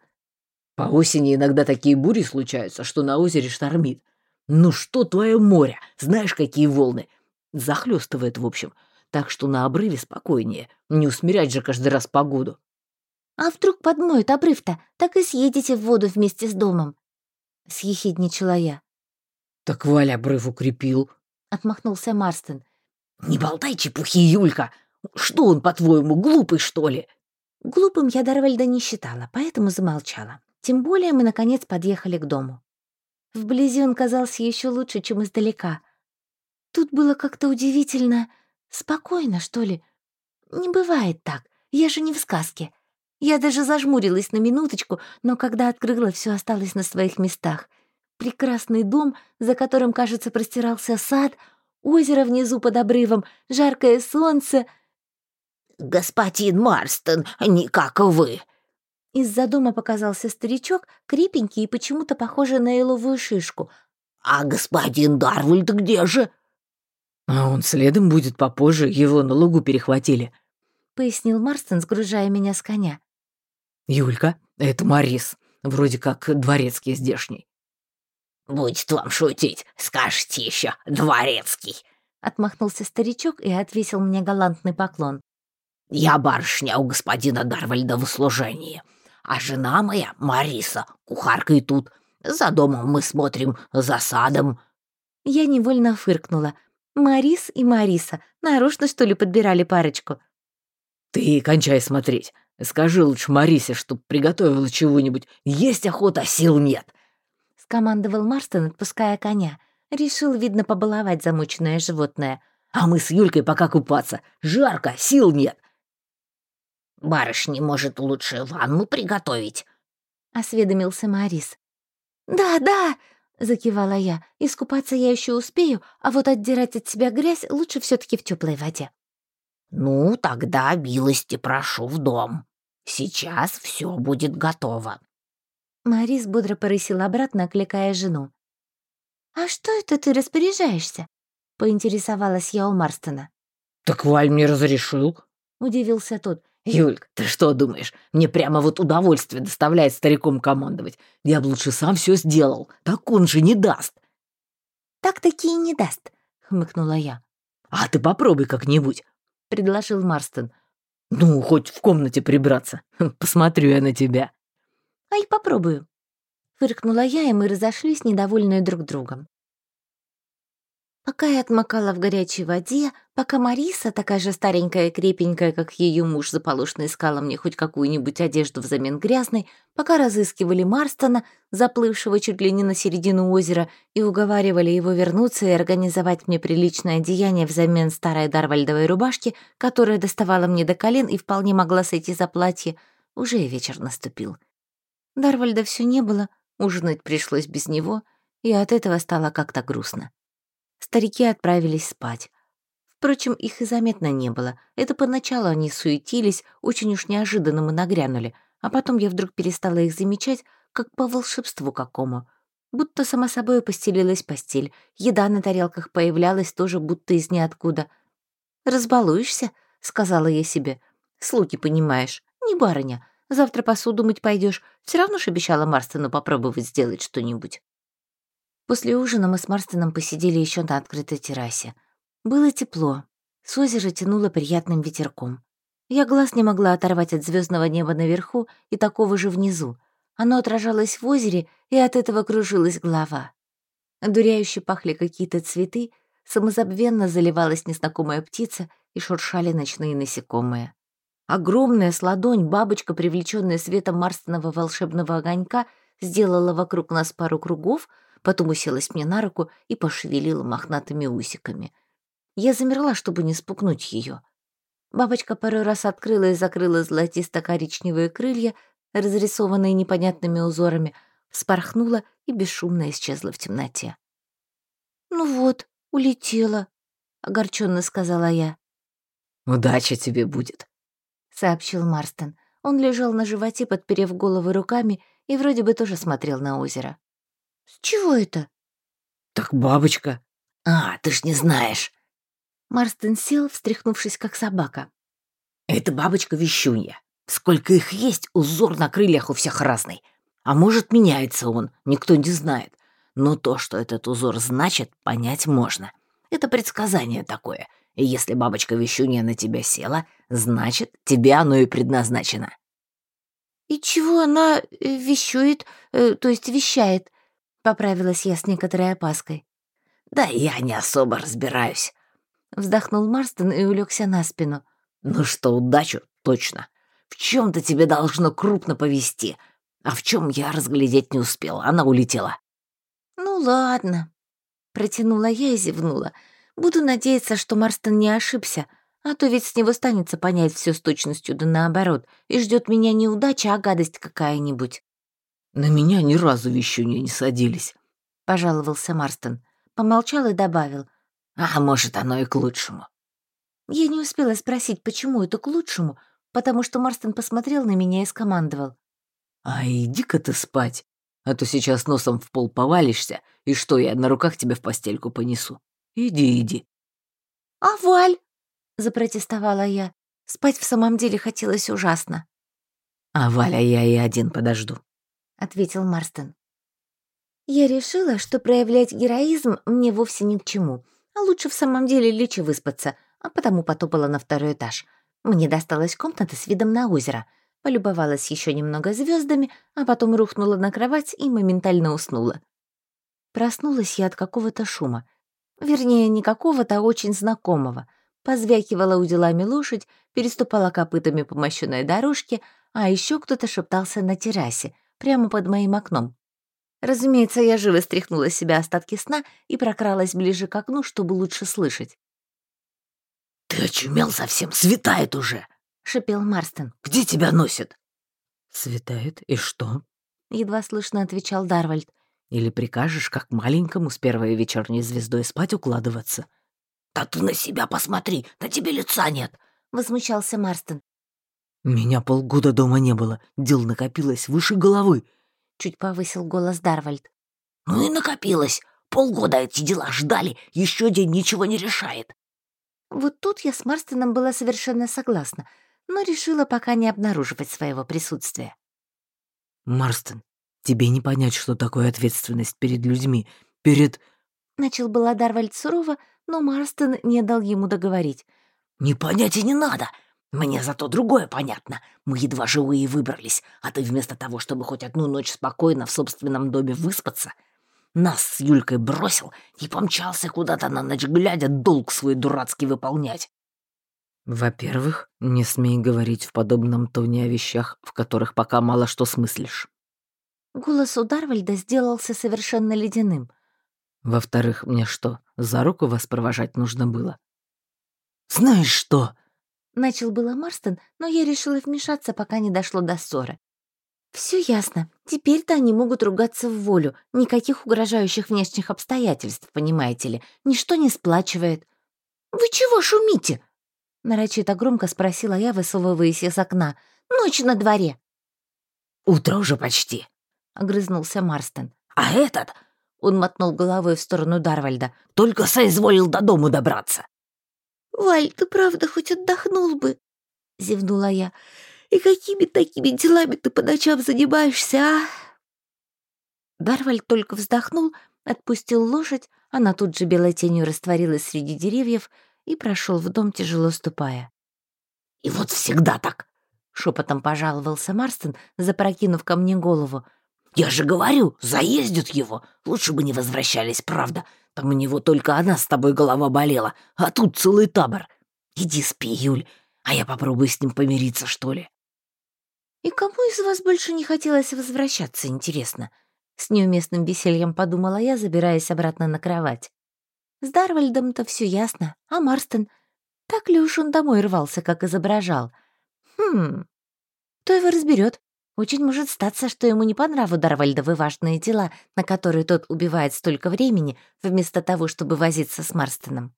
Speaker 2: «По осени иногда такие бури случаются, что на озере штормит. Ну что твое море? Знаешь, какие волны? Захлестывает, в общем. Так что на обрыве спокойнее. Не усмирять же каждый раз погоду».
Speaker 1: «А вдруг подмоет обрыв-то, так и съедете в воду вместе с домом?» — съехидничала я.
Speaker 2: «Так Валя обрыв укрепил», —
Speaker 1: отмахнулся Марстон.
Speaker 2: «Не болтай чепухи, Юлька! Что он, по-твоему, глупый, что ли?»
Speaker 1: Глупым я Дарвальда не считала, поэтому замолчала. Тем более мы, наконец, подъехали к дому. Вблизи он казался еще лучше, чем издалека. Тут было как-то удивительно спокойно, что ли. Не бывает так, я же не в сказке. Я даже зажмурилась на минуточку, но когда открыла, все осталось на своих местах. Прекрасный дом, за которым, кажется, простирался сад, озеро внизу под обрывом, жаркое солнце.
Speaker 2: «Господин Марстон, не как вы!»
Speaker 1: Из-за дома показался старичок, крепенький и почему-то похожий на еловую шишку.
Speaker 2: «А господин Дарвальд где же?»
Speaker 3: «А он следом будет попозже, его на лугу перехватили», —
Speaker 1: пояснил Марстон, сгружая меня с коня.
Speaker 3: «Юлька, это Марис, вроде как дворецкий здешний».
Speaker 2: «Будет вам шутить, скажете еще, дворецкий!»
Speaker 1: Отмахнулся старичок и отвесил мне галантный поклон.
Speaker 2: «Я барышня у господина Дарвальда в услужении, а жена моя, Мариса, кухарка и тут. За домом мы смотрим, за садом».
Speaker 1: Я невольно фыркнула. Марис и Мариса нарочно, что ли, подбирали парочку?
Speaker 3: «Ты кончай смотреть. Скажи лучше Марисе, чтоб приготовила чего-нибудь. Есть охота, сил нет
Speaker 1: скомандовал Марстон, отпуская коня. Решил, видно, побаловать замученное животное.
Speaker 2: «А мы с Юлькой пока купаться. Жарко, сил нет». «Барышни, может, лучше ванну приготовить?»
Speaker 1: — осведомился Марис. «Да, да!» — закивала я. «Искупаться я еще успею, а вот отдирать от себя грязь лучше все таки в теплой воде».
Speaker 2: «Ну, тогда милости прошу в дом. Сейчас все будет готово».
Speaker 1: Марис бодро порысил обратно, окликая жену. «А что это ты распоряжаешься?» — поинтересовалась я у Марстона.
Speaker 3: «Так Валь мне разрешил», —
Speaker 1: удивился тот.
Speaker 3: «Юлька, ты что думаешь? Мне прямо вот удовольствие доставляет стариком командовать. Я бы лучше сам все сделал. Так он же не даст».
Speaker 1: «Так-таки и не даст», — хмыкнула я.
Speaker 3: «А ты попробуй как-нибудь», — предложил Марстон. «Ну, хоть в комнате прибраться. Посмотрю я на тебя».
Speaker 1: А и попробую. Фыркнула я, и мы разошлись, недовольные друг другом. Пока я отмокала в горячей воде, пока Мариса, такая же старенькая и крепенькая, как ее муж, заполошно искала мне хоть какую-нибудь одежду взамен грязной, пока разыскивали Марстона, заплывшего чуть ли не на середину озера, и уговаривали его вернуться и организовать мне приличное одеяние взамен старой дарвальдовой рубашки, которая доставала мне до колен и вполне могла сойти за платье, уже вечер наступил. Дарвальда все не было, ужинать пришлось без него, и от этого стало как-то грустно. Старики отправились спать. Впрочем, их и заметно не было. Это поначалу они суетились, очень уж неожиданно мы нагрянули, а потом я вдруг перестала их замечать, как по волшебству какому. Будто сама собой постелилась постель, еда на тарелках появлялась тоже будто из ниоткуда. «Разбалуешься?» — сказала я себе. «Слуги, понимаешь, не барыня, Завтра посуду мыть пойдешь. Все равно ж обещала Марстону попробовать сделать что-нибудь. После ужина мы с Марстоном посидели еще на открытой террасе. Было тепло. С озера тянуло приятным ветерком. Я глаз не могла оторвать от звездного неба наверху и такого же внизу. Оно отражалось в озере, и от этого кружилась голова. Одуряюще пахли какие-то цветы, самозабвенно заливалась незнакомая птица и шуршали ночные насекомые. Огромная с ладонь бабочка, привлеченная светом Марстонова волшебного огонька, сделала вокруг нас пару кругов, потом уселась мне на руку и пошевелила мохнатыми усиками. Я замерла, чтобы не спугнуть ее. Бабочка пару раз открыла и закрыла золотисто-коричневые крылья, разрисованные непонятными узорами, вспорхнула и бесшумно исчезла в темноте. «Ну вот, улетела», — огорченно сказала я.
Speaker 3: «Удача тебе будет»,
Speaker 1: сообщил Марстон. Он лежал на животе, подперев голову руками, и вроде бы тоже смотрел на озеро. «С чего это?»
Speaker 3: «Так бабочка».
Speaker 2: «А, ты ж не знаешь».
Speaker 1: Марстон сел, встряхнувшись, как собака.
Speaker 2: «Это бабочка-вещунья. Сколько их есть, узор на крыльях у всех разный. А может, меняется он, никто не знает. Но то, что этот узор значит, понять можно. Это предсказание такое — и если бабочка-вещунья на тебя села, значит, тебе оно и предназначено».
Speaker 1: «И чего она э, вещует, э, то есть вещает?» — поправилась я с некоторой опаской.
Speaker 2: «Да я не особо разбираюсь», —
Speaker 1: вздохнул Марстон и улегся на спину.
Speaker 2: «Ну что, удачу, точно. В чем то тебе должно крупно повести, а в чем я разглядеть не успела, она улетела».
Speaker 1: «Ну ладно», — протянула я и зевнула. Буду надеяться, что Марстон не ошибся, а то ведь с него станется понять все с точностью да наоборот, и ждет меня не удача, а гадость какая-нибудь.
Speaker 3: На меня ни разу вещуни не садились,
Speaker 1: пожаловался Марстон. Помолчал и добавил.
Speaker 2: «А может, оно и к лучшему».
Speaker 1: Я не успела спросить, почему это к лучшему, потому что Марстон посмотрел на меня и скомандовал.
Speaker 3: «А иди-ка ты спать, а то сейчас носом в пол повалишься, и что, я на руках тебя в постельку понесу. Иди, иди».
Speaker 1: «А Валь?» — запротестовала я. Спать в самом деле хотелось ужасно.
Speaker 3: «А Валя я и один подожду», —
Speaker 1: ответил Марстон. Я решила, что проявлять героизм мне вовсе ни к чему, а лучше в самом деле лечь и выспаться, а потому потопала на второй этаж. Мне досталась комната с видом на озеро. Полюбовалась еще немного звездами, а потом рухнула на кровать и моментально уснула. Проснулась я от какого-то шума. Вернее, не какого-то, а очень знакомого. Позвякивала уделами лошадь, переступала копытами по мощенной дорожке, а еще кто-то шептался на террасе, прямо под моим окном. Разумеется, я живо стряхнула с себя остатки сна и прокралась ближе к окну, чтобы лучше слышать.
Speaker 2: «Ты очумел совсем, светает уже!» — шипел Марстон. «Где тебя носит?»
Speaker 3: «Светает, и что?»
Speaker 1: — едва слышно отвечал Дарвальд.
Speaker 3: «Или прикажешь, как маленькому с первой вечерней звездой спать укладываться?»
Speaker 2: «Да ты на себя посмотри, на тебе лица нет!» — возмущался Марстон.
Speaker 3: «Меня полгода дома не было, дел накопилось выше головы!»
Speaker 1: — чуть повысил голос Дарвальд.
Speaker 2: «Ну и накопилось! Полгода эти дела ждали, еще день ничего не решает!»
Speaker 1: Вот тут я с Марстоном была совершенно согласна, но решила пока не обнаруживать своего присутствия.
Speaker 3: «Марстон, тебе не понять, что такое ответственность перед людьми, перед...»
Speaker 1: Начал было Дарвальд сурово, но Марстон не дал ему договорить.
Speaker 2: «Не понять и не надо. Мне зато другое понятно. Мы едва живые выбрались, а ты вместо того, чтобы хоть одну ночь спокойно в собственном доме выспаться, нас с Юлькой бросил и помчался куда-то на ночь глядя долг свой дурацкий выполнять.
Speaker 3: Во-первых, не смей говорить в подобном тоне о вещах, в которых пока мало что смыслишь.
Speaker 1: Голос у Дарвальда сделался совершенно ледяным.
Speaker 3: Во-вторых, мне что, за руку вас провожать нужно было?
Speaker 2: «Знаешь что?»
Speaker 1: Начал было Марстон, но я решила вмешаться, пока не дошло до ссоры. Все ясно. Теперь-то они могут ругаться в волю. Никаких угрожающих внешних обстоятельств, понимаете ли. Ничто не сплачивает. «Вы чего шумите?» Нарочито громко спросила я, высовываясь из окна. «Ночь на дворе».
Speaker 2: «Утро уже почти», — огрызнулся Марстон. «А этот...» — он мотнул головой в сторону Дарвальда. «Только соизволил до дому добраться».
Speaker 1: «Валь, ты правда хоть отдохнул бы?» — зевнула я. И какими такими делами ты по ночам занимаешься, а?» Дарваль только вздохнул, отпустил лошадь, она тут же белой тенью растворилась среди деревьев и прошел в дом, тяжело ступая.
Speaker 2: «И вот всегда так!» — шепотом пожаловался Марстон, запрокинув ко мне голову. «Я же говорю, заездят его! Лучше бы не возвращались, правда. Там у него только одна с тобой голова болела, а тут целый табор. Иди спи, Юль, а я попробую с ним помириться, что ли».
Speaker 1: «И кому из вас больше не хотелось возвращаться, интересно?» С неуместным весельем подумала я, забираясь обратно на кровать. С Дарвальдом-то все ясно, а Марстон... Так ли уж он домой рвался, как изображал? Хм... Кто его разберет? Очень может статься, что ему не по нраву Дарвальдовы важные дела, на которые тот убивает столько времени, вместо того, чтобы возиться с Марстоном.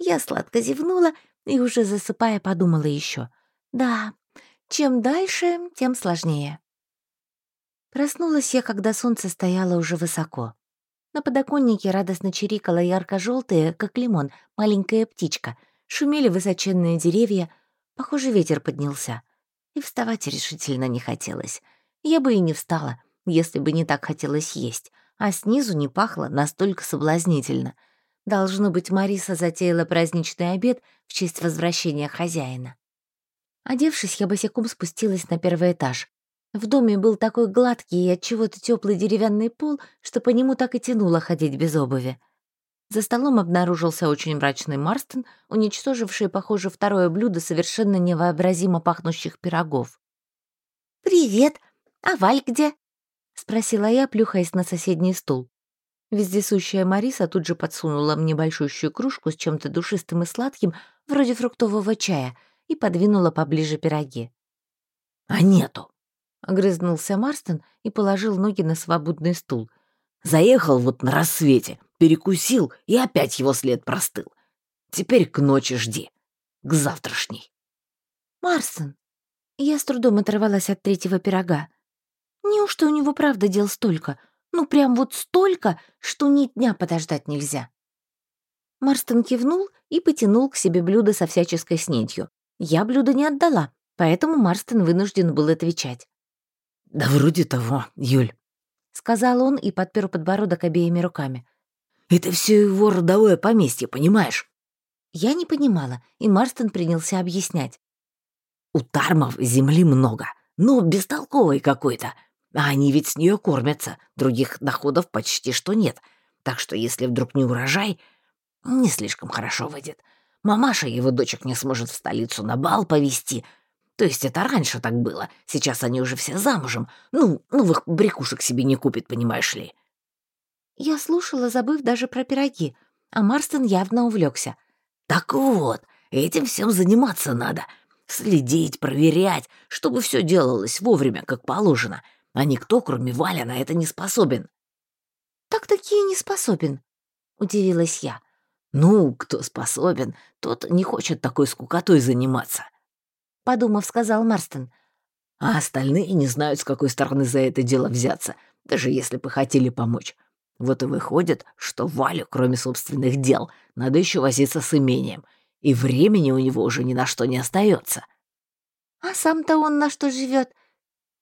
Speaker 1: Я сладко зевнула и, уже засыпая, подумала еще. Да, чем дальше, тем сложнее. Проснулась я, когда солнце стояло уже высоко. На подоконнике радостно чирикала ярко-желтая, как лимон, маленькая птичка. Шумели высоченные деревья. Похоже, ветер поднялся. И вставать решительно не хотелось. Я бы и не встала, если бы не так хотелось есть. А снизу не пахло настолько соблазнительно. Должно быть, Мариса затеяла праздничный обед в честь возвращения хозяина. Одевшись, я босиком спустилась на первый этаж. В доме был такой гладкий и от чего-то теплый деревянный пол, что по нему так и тянуло ходить без обуви. За столом обнаружился очень мрачный Марстон, уничтоживший, похоже, второе блюдо совершенно невообразимо пахнущих пирогов. «Привет! А Валь где?» — спросила я, плюхаясь на соседний стул. Вездесущая Мариса тут же подсунула мне большущую кружку с чем-то душистым и сладким, вроде фруктового чая — и подвинула поближе пироги.
Speaker 2: «А нету!»
Speaker 1: — огрызнулся Марстон и положил ноги на свободный стул.
Speaker 3: Заехал вот на рассвете, перекусил, и опять его след простыл. Теперь к ночи жди. К завтрашней.
Speaker 1: Марсон. Я с трудом оторвалась от третьего пирога. Неужто у него правда дел столько? Ну, прям вот столько, что ни дня подождать нельзя. Марстон кивнул и потянул к себе блюдо со всяческой снедью. Я блюдо не отдала, поэтому Марстон вынужден был отвечать.
Speaker 3: «Да вроде того, Юль», —
Speaker 1: сказал он и подпер подбородок обеими руками.
Speaker 3: «Это все его родовое поместье, понимаешь?»
Speaker 1: Я не понимала, и Марстон принялся объяснять.
Speaker 3: «У Тармов земли много, ну, бестолковой какой-то. А они ведь с нее кормятся, других доходов почти что нет. Так что если вдруг не урожай, не слишком хорошо выйдет. Мамаша его дочек не сможет в столицу на бал повести. То есть это раньше так было, сейчас они уже все замужем. Ну, новых брякушек себе не купит, понимаешь ли».
Speaker 1: Я слушала, забыв даже про пироги, а Марстон явно увлекся.
Speaker 3: Так вот, этим всем заниматься надо. Следить, проверять, чтобы все делалось вовремя, как положено. А никто, кроме Валя, на это не способен.
Speaker 1: Так-таки не способен, удивилась я.
Speaker 3: Ну, кто способен, тот не хочет такой скукотой заниматься.
Speaker 1: Подумав, сказал Марстон.
Speaker 3: А остальные не знают, с какой стороны за это дело взяться, даже если бы хотели помочь. Вот и выходит, что Валю, кроме собственных дел, надо еще возиться с имением, и времени у него уже ни на что не остается.
Speaker 1: «А сам-то он на что живет?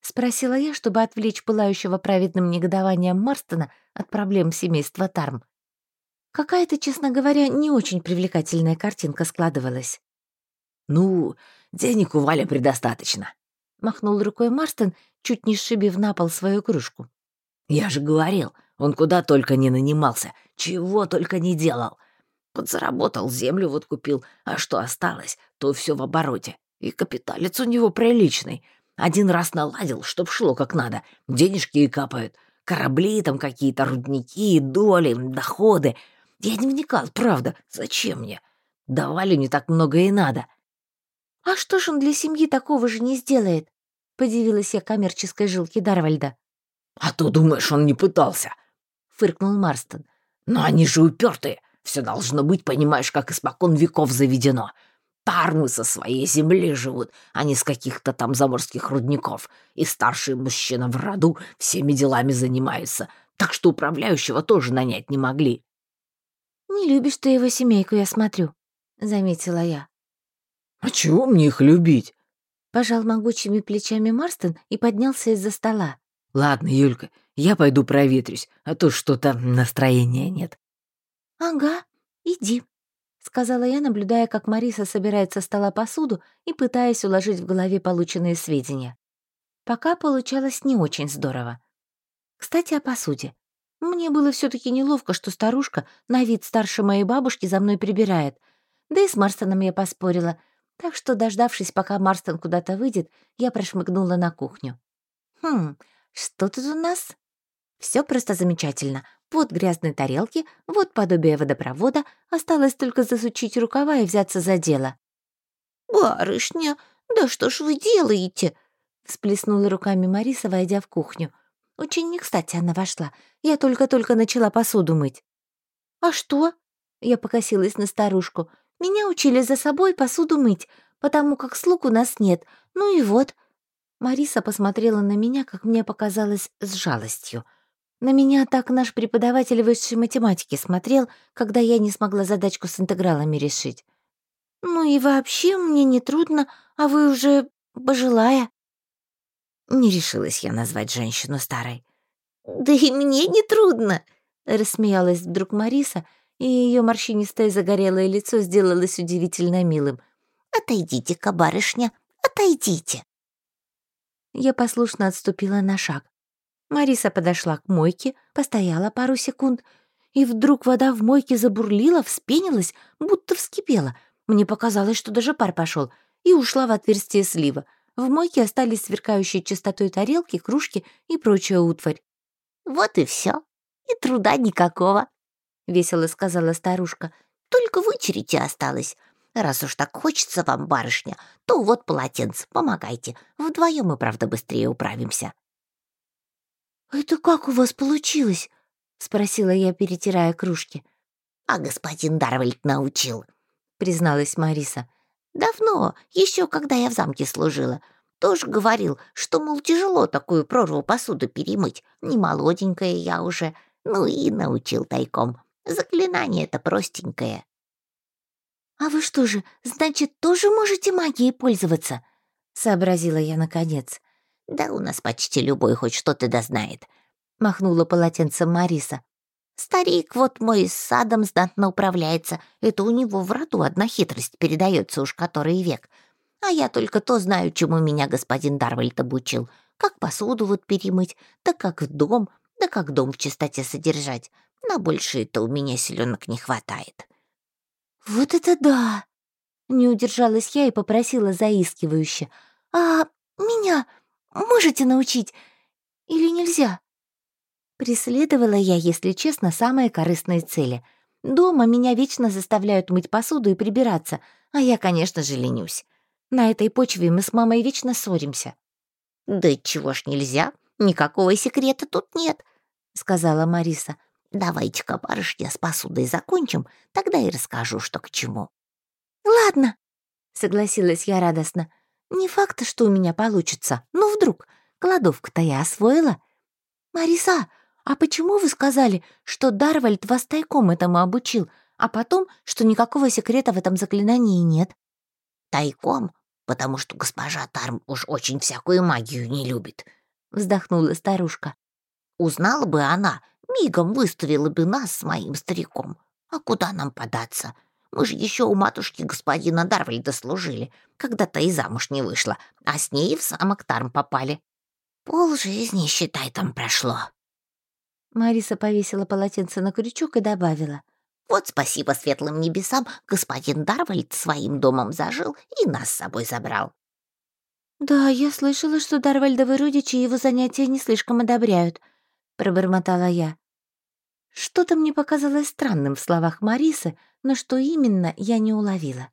Speaker 1: спросила я, чтобы отвлечь пылающего праведным негодованием Марстона от проблем семейства Тарм. Какая-то, честно говоря, не очень привлекательная картинка складывалась.
Speaker 3: «Ну, денег у Валя предостаточно», — махнул рукой Марстон, чуть не сшибив на пол свою кружку. «Я же говорил, он куда только не нанимался, чего только не делал. Подзаработал, землю вот купил, а что осталось, то все в обороте. И капиталец у него приличный. Один раз наладил, чтоб шло как надо. Денежки и капают. Корабли там какие-то, рудники, доли, доходы. Я не вникал, правда. Зачем мне? Давали не так много и надо.
Speaker 1: «А что ж он для семьи такого же не сделает?» — подивилась я коммерческой жилке Дарвальда.
Speaker 3: «А то, думаешь, он не пытался?» фыркнул Марстон. «Но они же упертые. Все должно быть, понимаешь, как испокон веков заведено. Тармы со своей земли живут, а не с каких-то там заморских рудников. И старший мужчина в роду всеми делами занимаются, так что управляющего тоже нанять не могли».
Speaker 1: «Не любишь ты его семейку, я смотрю», — заметила я.
Speaker 3: «А чего мне их любить?»
Speaker 1: Пожал могучими плечами Марстон и поднялся из-за стола.
Speaker 3: «Ладно, Юлька, я пойду проветрюсь, а то что-то настроения нет».
Speaker 1: «Ага, иди», — сказала я, наблюдая, как Мариса собирает со стола посуду и пытаясь уложить в голове полученные сведения. Пока получалось не очень здорово. Кстати, о посуде. Мне было все таки неловко, что старушка на вид старше моей бабушки за мной прибирает. Да и с Марстоном я поспорила. Так что, дождавшись, пока Марстон куда-то выйдет, я прошмыгнула на кухню. «Хм, что тут у нас?» Все просто замечательно. Вот грязные тарелки, вот подобие водопровода, осталось только засучить рукава и взяться за дело. «Барышня, да что ж вы делаете?» — всплеснула руками Мариса, войдя в кухню. Очень не кстати она вошла. Я только-только начала посуду мыть. «А что?» — я покосилась на старушку. «Меня учили за собой посуду мыть, потому как слуг у нас нет. Ну и вот». Мариса посмотрела на меня, как мне показалось, с жалостью — на меня так наш преподаватель высшей математики смотрел, когда я не смогла задачку с интегралами решить. «Ну и вообще мне не трудно, а вы уже пожилая». Не решилась я назвать женщину старой. «Да и мне не трудно», — рассмеялась вдруг Мариса, и ее морщинистое загорелое лицо сделалось удивительно милым. «Отойдите-ка, барышня, отойдите». Я послушно отступила на шаг. Мариса подошла к мойке, постояла пару секунд, и вдруг вода в мойке забурлила, вспенилась, будто вскипела. Мне показалось, что даже пар пошел, и ушла в отверстие слива. В мойке остались сверкающие чистотой тарелки, кружки и прочая утварь. «Вот и все, и труда никакого», — весело сказала старушка. «Только вычерите осталось. Раз уж так хочется вам, барышня, то вот полотенце, помогайте. Вдвоем мы, правда, быстрее управимся». «Это как у вас получилось?» — спросила я, перетирая кружки.
Speaker 2: «А господин Дарвальд научил», —
Speaker 1: призналась Мариса.
Speaker 2: «Давно, еще когда я в замке служила. Тоже говорил, что, мол, тяжело такую прорву посуды перемыть. Не молоденькая я уже. Ну и научил тайком. Заклинание это простенькое».
Speaker 1: «А вы что же, значит, тоже можете магией пользоваться?» — сообразила я наконец.
Speaker 2: «Да у нас почти любой хоть что-то да знает», —
Speaker 1: махнула полотенцем Мариса.
Speaker 2: «Старик вот мой с садом знатно управляется. Это у него в роду одна хитрость передается уж который век. А я только то знаю, чему меня господин Дарвальд обучил. Как посуду вот перемыть, да как дом, да как дом в чистоте содержать. На большее-то у меня селенок не хватает».
Speaker 1: «Вот это да!» Не удержалась я и попросила заискивающе. «А меня можете научить? Или нельзя?» Преследовала я, если честно, самые корыстные цели. Дома меня вечно заставляют мыть посуду и прибираться, а я, конечно же, ленюсь. На этой почве мы с мамой вечно ссоримся.
Speaker 2: «Да чего ж нельзя? Никакого секрета тут нет», — сказала Мариса. «Давайте-ка, барышня, с посудой закончим, тогда и расскажу, что к чему».
Speaker 1: «Ладно», — согласилась я радостно. «Не факт, что у меня получится, но вдруг. Кладовку-то я освоила». «Мариса, а почему вы сказали, что Дарвальд вас тайком этому обучил, а потом, что никакого секрета в этом заклинании нет?»
Speaker 2: «Тайком? Потому что госпожа Тарм уж очень всякую магию не любит», — вздохнула старушка. «Узнала бы она, мигом выставила бы нас с моим стариком. А куда нам податься? Мы же еще у матушки господина Дарвальда служили, когда то и замуж не вышла, а с ней в самок Тарм попали. Пол жизни, считай, там прошло».
Speaker 1: Мариса повесила полотенце на крючок и добавила.
Speaker 2: «Вот спасибо светлым небесам, господин Дарвальд своим домом зажил и нас с собой забрал».
Speaker 1: «Да, я слышала, что Дарвальдовы родичи его занятия не слишком одобряют», — пробормотала я. Что-то мне показалось странным в словах Марисы, но что именно, я не уловила.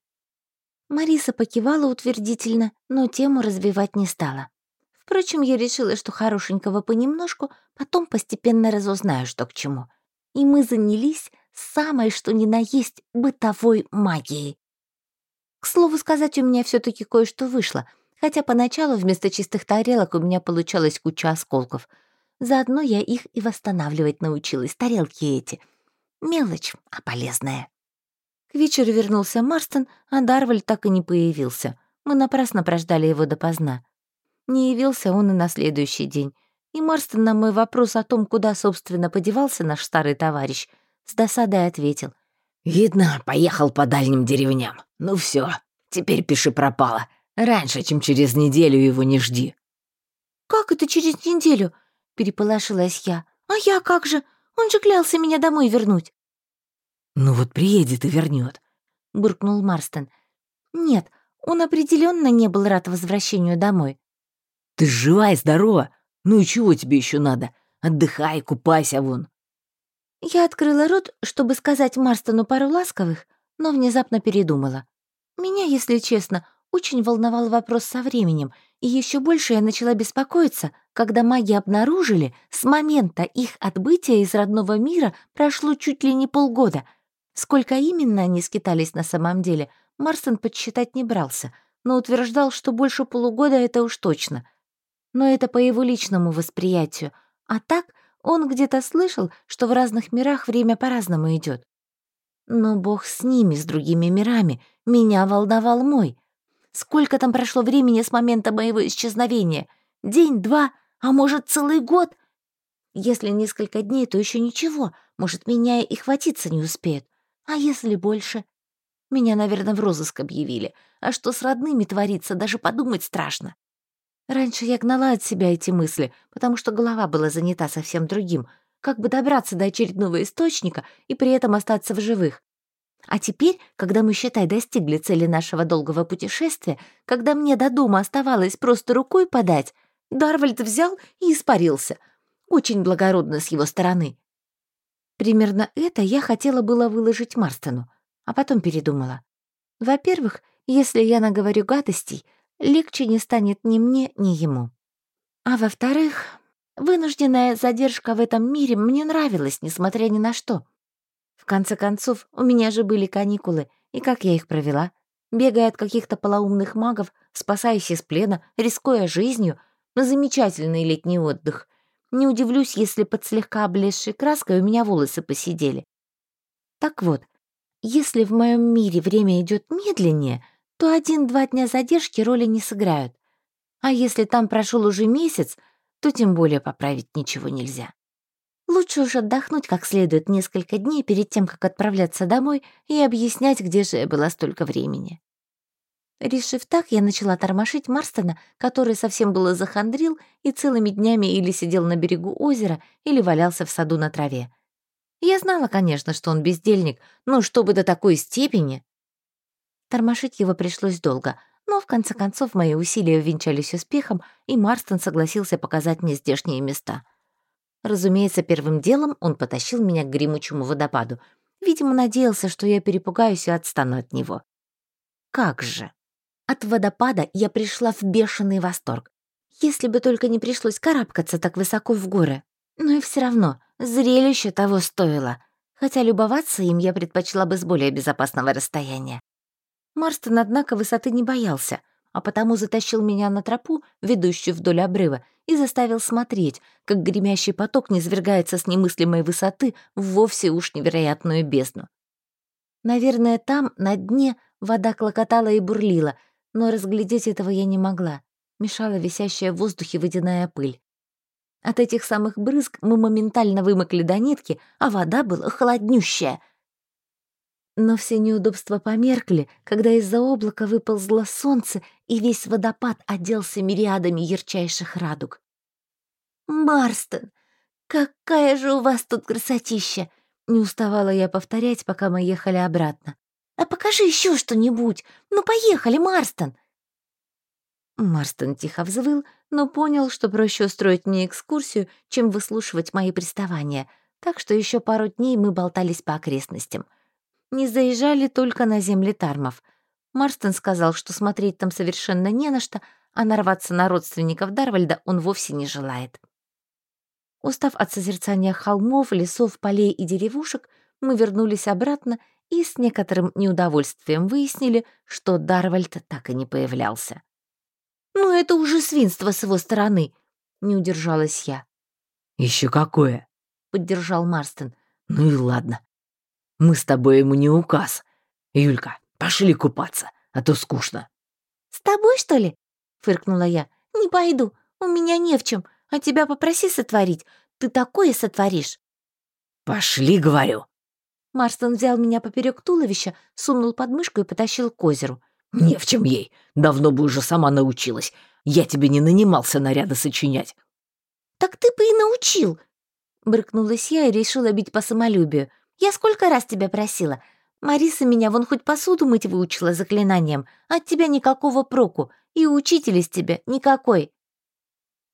Speaker 1: Мариса покивала утвердительно, но тему развивать не стала. Впрочем, я решила, что хорошенького понемножку, потом постепенно разузнаю, что к чему. И мы занялись самой, что ни на есть, бытовой магией. К слову сказать, у меня все таки кое-что вышло, хотя поначалу вместо чистых тарелок у меня получалась куча осколков — Заодно я их и восстанавливать научилась, тарелки эти. Мелочь, а полезная. К вечеру вернулся Марстон, а Дарваль так и не появился. Мы напрасно прождали его допоздна. Не явился он и на следующий день. И Марстон на мой вопрос о том, куда, собственно, подевался наш старый товарищ, с досадой ответил.
Speaker 3: «Видно, поехал по дальним деревням. Ну все, теперь пиши пропало. Раньше, чем через неделю его не жди».
Speaker 1: «Как это через неделю?» Переполошилась я. «А я как же? Он же клялся меня домой вернуть».
Speaker 3: «Ну вот приедет и вернет,
Speaker 1: буркнул Марстон. «Нет, он определенно не был рад возвращению домой».
Speaker 3: «Ты жива и здорова? Ну и чего тебе еще надо? Отдыхай, купайся вон».
Speaker 1: Я открыла рот, чтобы сказать Марстону пару ласковых, но внезапно передумала. Меня, если честно, очень волновал вопрос со временем, и еще больше я начала беспокоиться, когда маги обнаружили, с момента их отбытия из родного мира прошло чуть ли не полгода. Сколько именно они скитались на самом деле, Марсон подсчитать не брался, но утверждал, что больше полугода это уж точно. Но это по его личному восприятию, а так он где-то слышал, что в разных мирах время по-разному идет. Но бог с ними, с другими мирами, меня волновал мой. Сколько там прошло времени с момента моего исчезновения? День, два, а может, целый год? Если несколько дней, то еще ничего. Может, меня и хватиться не успеют. А если больше? Меня, наверное, в розыск объявили. А что с родными творится, даже подумать страшно. Раньше я гнала от себя эти мысли, потому что голова была занята совсем другим. Как бы добраться до очередного источника и при этом остаться в живых. А теперь, когда мы, считай, достигли цели нашего долгого путешествия, когда мне до дома оставалось просто рукой подать, Дарвальд взял и испарился. Очень благородно с его стороны. Примерно это я хотела было выложить Марстону, а потом передумала. Во-первых, если я наговорю гадостей, легче не станет ни мне, ни ему. А во-вторых, Вынужденная задержка в этом мире мне нравилась, несмотря ни на что. В конце концов, у меня же были каникулы, и как я их провела? Бегая от каких-то полоумных магов, спасаясь из плена, рискуя жизнью, на замечательный летний отдых. Не удивлюсь, если под слегка облезшей краской у меня волосы посидели. Так вот, если в моем мире время идет медленнее, то один-два дня задержки роли не сыграют. А если там прошел уже месяц, то тем более поправить ничего нельзя. Лучше уж отдохнуть как следует несколько дней перед тем, как отправляться домой и объяснять, где же я была столько времени. Решив так, я начала тормошить Марстона, который совсем было захандрил и целыми днями или сидел на берегу озера, или валялся в саду на траве. Я знала, конечно, что он бездельник, но чтобы до такой степени... Тормошить его пришлось долго, но в конце концов мои усилия венчались успехом, и Марстон согласился показать мне здешние места. Разумеется, первым делом он потащил меня к гремучему водопаду. Видимо, надеялся, что я перепугаюсь и отстану от него. Как же! От водопада я пришла в бешеный восторг. Если бы только не пришлось карабкаться так высоко в горы. Но и все равно, зрелище того стоило. Хотя любоваться им я предпочла бы с более безопасного расстояния. Марстон, однако, высоты не боялся, а потому затащил меня на тропу, ведущую вдоль обрыва, и заставил смотреть, как гремящий поток низвергается с немыслимой высоты в вовсе уж невероятную бездну. Наверное, там, на дне, вода клокотала и бурлила, но разглядеть этого я не могла. Мешала висящая в воздухе водяная пыль. От этих самых брызг мы моментально вымокли до нитки, а вода была холоднющая. Но все неудобства померкли, когда из-за облака выползло солнце, и весь водопад оделся мириадами ярчайших радуг. «Марстон, какая же у вас тут красотища!» Не уставала я повторять, пока мы ехали обратно. А покажи еще что-нибудь. Ну, поехали, Марстон!» Марстон тихо взвыл, но понял, что проще устроить мне экскурсию, чем выслушивать мои приставания, так что еще пару дней мы болтались по окрестностям. Не заезжали только на земли Тармов. Марстон сказал, что смотреть там совершенно не на что, а нарваться на родственников Дарвальда он вовсе не желает. Устав от созерцания холмов, лесов, полей и деревушек, мы вернулись обратно и с некоторым неудовольствием выяснили, что Дарвальд так и не появлялся. «Ну, это уже свинство с его стороны», — не удержалась я.
Speaker 3: Еще какое?»
Speaker 1: — поддержал Марстон.
Speaker 3: «Ну и ладно. Мы с тобой ему не указ. Юлька, пошли купаться, а то скучно».
Speaker 1: «С тобой, что ли?» — фыркнула я. «Не пойду, у меня не в чем, а тебя попроси сотворить. Ты такое сотворишь».
Speaker 3: «Пошли, говорю»,
Speaker 1: Марстон взял меня поперек туловища, сунул под мышку и потащил к озеру.
Speaker 3: «Не в чем ей. Давно бы уже сама научилась. Я тебе не нанимался наряды сочинять».
Speaker 1: «Так ты бы и научил!» Брыкнулась я и решила бить по самолюбию. «Я сколько раз тебя просила? Мариса меня вон хоть посуду мыть выучила заклинанием. От тебя никакого проку. И учитель из тебя никакой».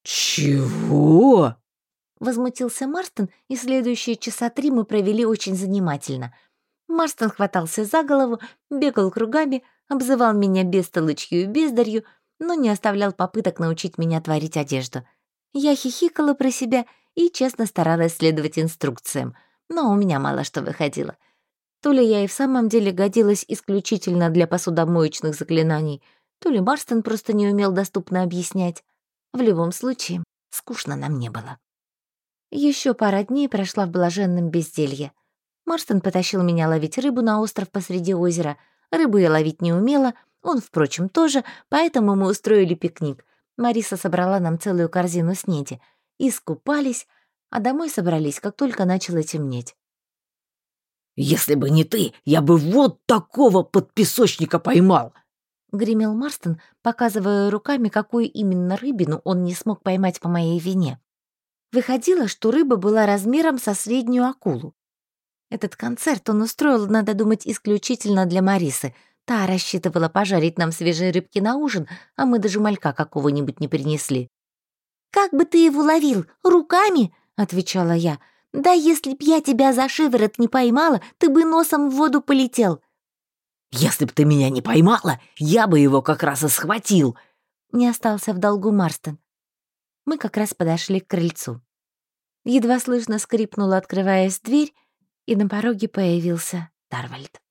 Speaker 3: «Чего?»
Speaker 1: Возмутился Марстон, и следующие часа три мы провели очень занимательно. Марстон хватался за голову, бегал кругами, обзывал меня бестолочью и бездарью, но не оставлял попыток научить меня творить одежду. Я хихикала про себя и честно старалась следовать инструкциям, но у меня мало что выходило. То ли я и в самом деле годилась исключительно для посудомоечных заклинаний, то ли Марстон просто не умел доступно объяснять. В любом случае, скучно нам не было. Еще пара дней прошла в блаженном безделье. Марстон потащил меня ловить рыбу на остров посреди озера. Рыбу я ловить не умела, он, впрочем, тоже, поэтому мы устроили пикник. Мариса собрала нам целую корзину снеди. Искупались, а домой собрались, как только начало темнеть.
Speaker 3: «Если бы не ты, я бы вот такого подпесочника поймал!»
Speaker 1: — гремел Марстон, показывая руками, какую именно рыбину он не смог поймать по моей вине. Выходило, что рыба была размером со среднюю акулу. Этот концерт он устроил, надо думать, исключительно для Марисы. Та рассчитывала пожарить нам свежие рыбки на ужин, а мы даже малька какого-нибудь не принесли. «Как бы ты его ловил? Руками?» — отвечала я. «Да если б я тебя за шиворот не поймала, ты бы носом в воду полетел».
Speaker 3: «Если б ты меня не поймала, я бы его как раз и схватил», —
Speaker 1: не остался в долгу Марстон. Мы как раз подошли к крыльцу. Едва слышно скрипнула, открываясь дверь, и на пороге появился Тарвальд.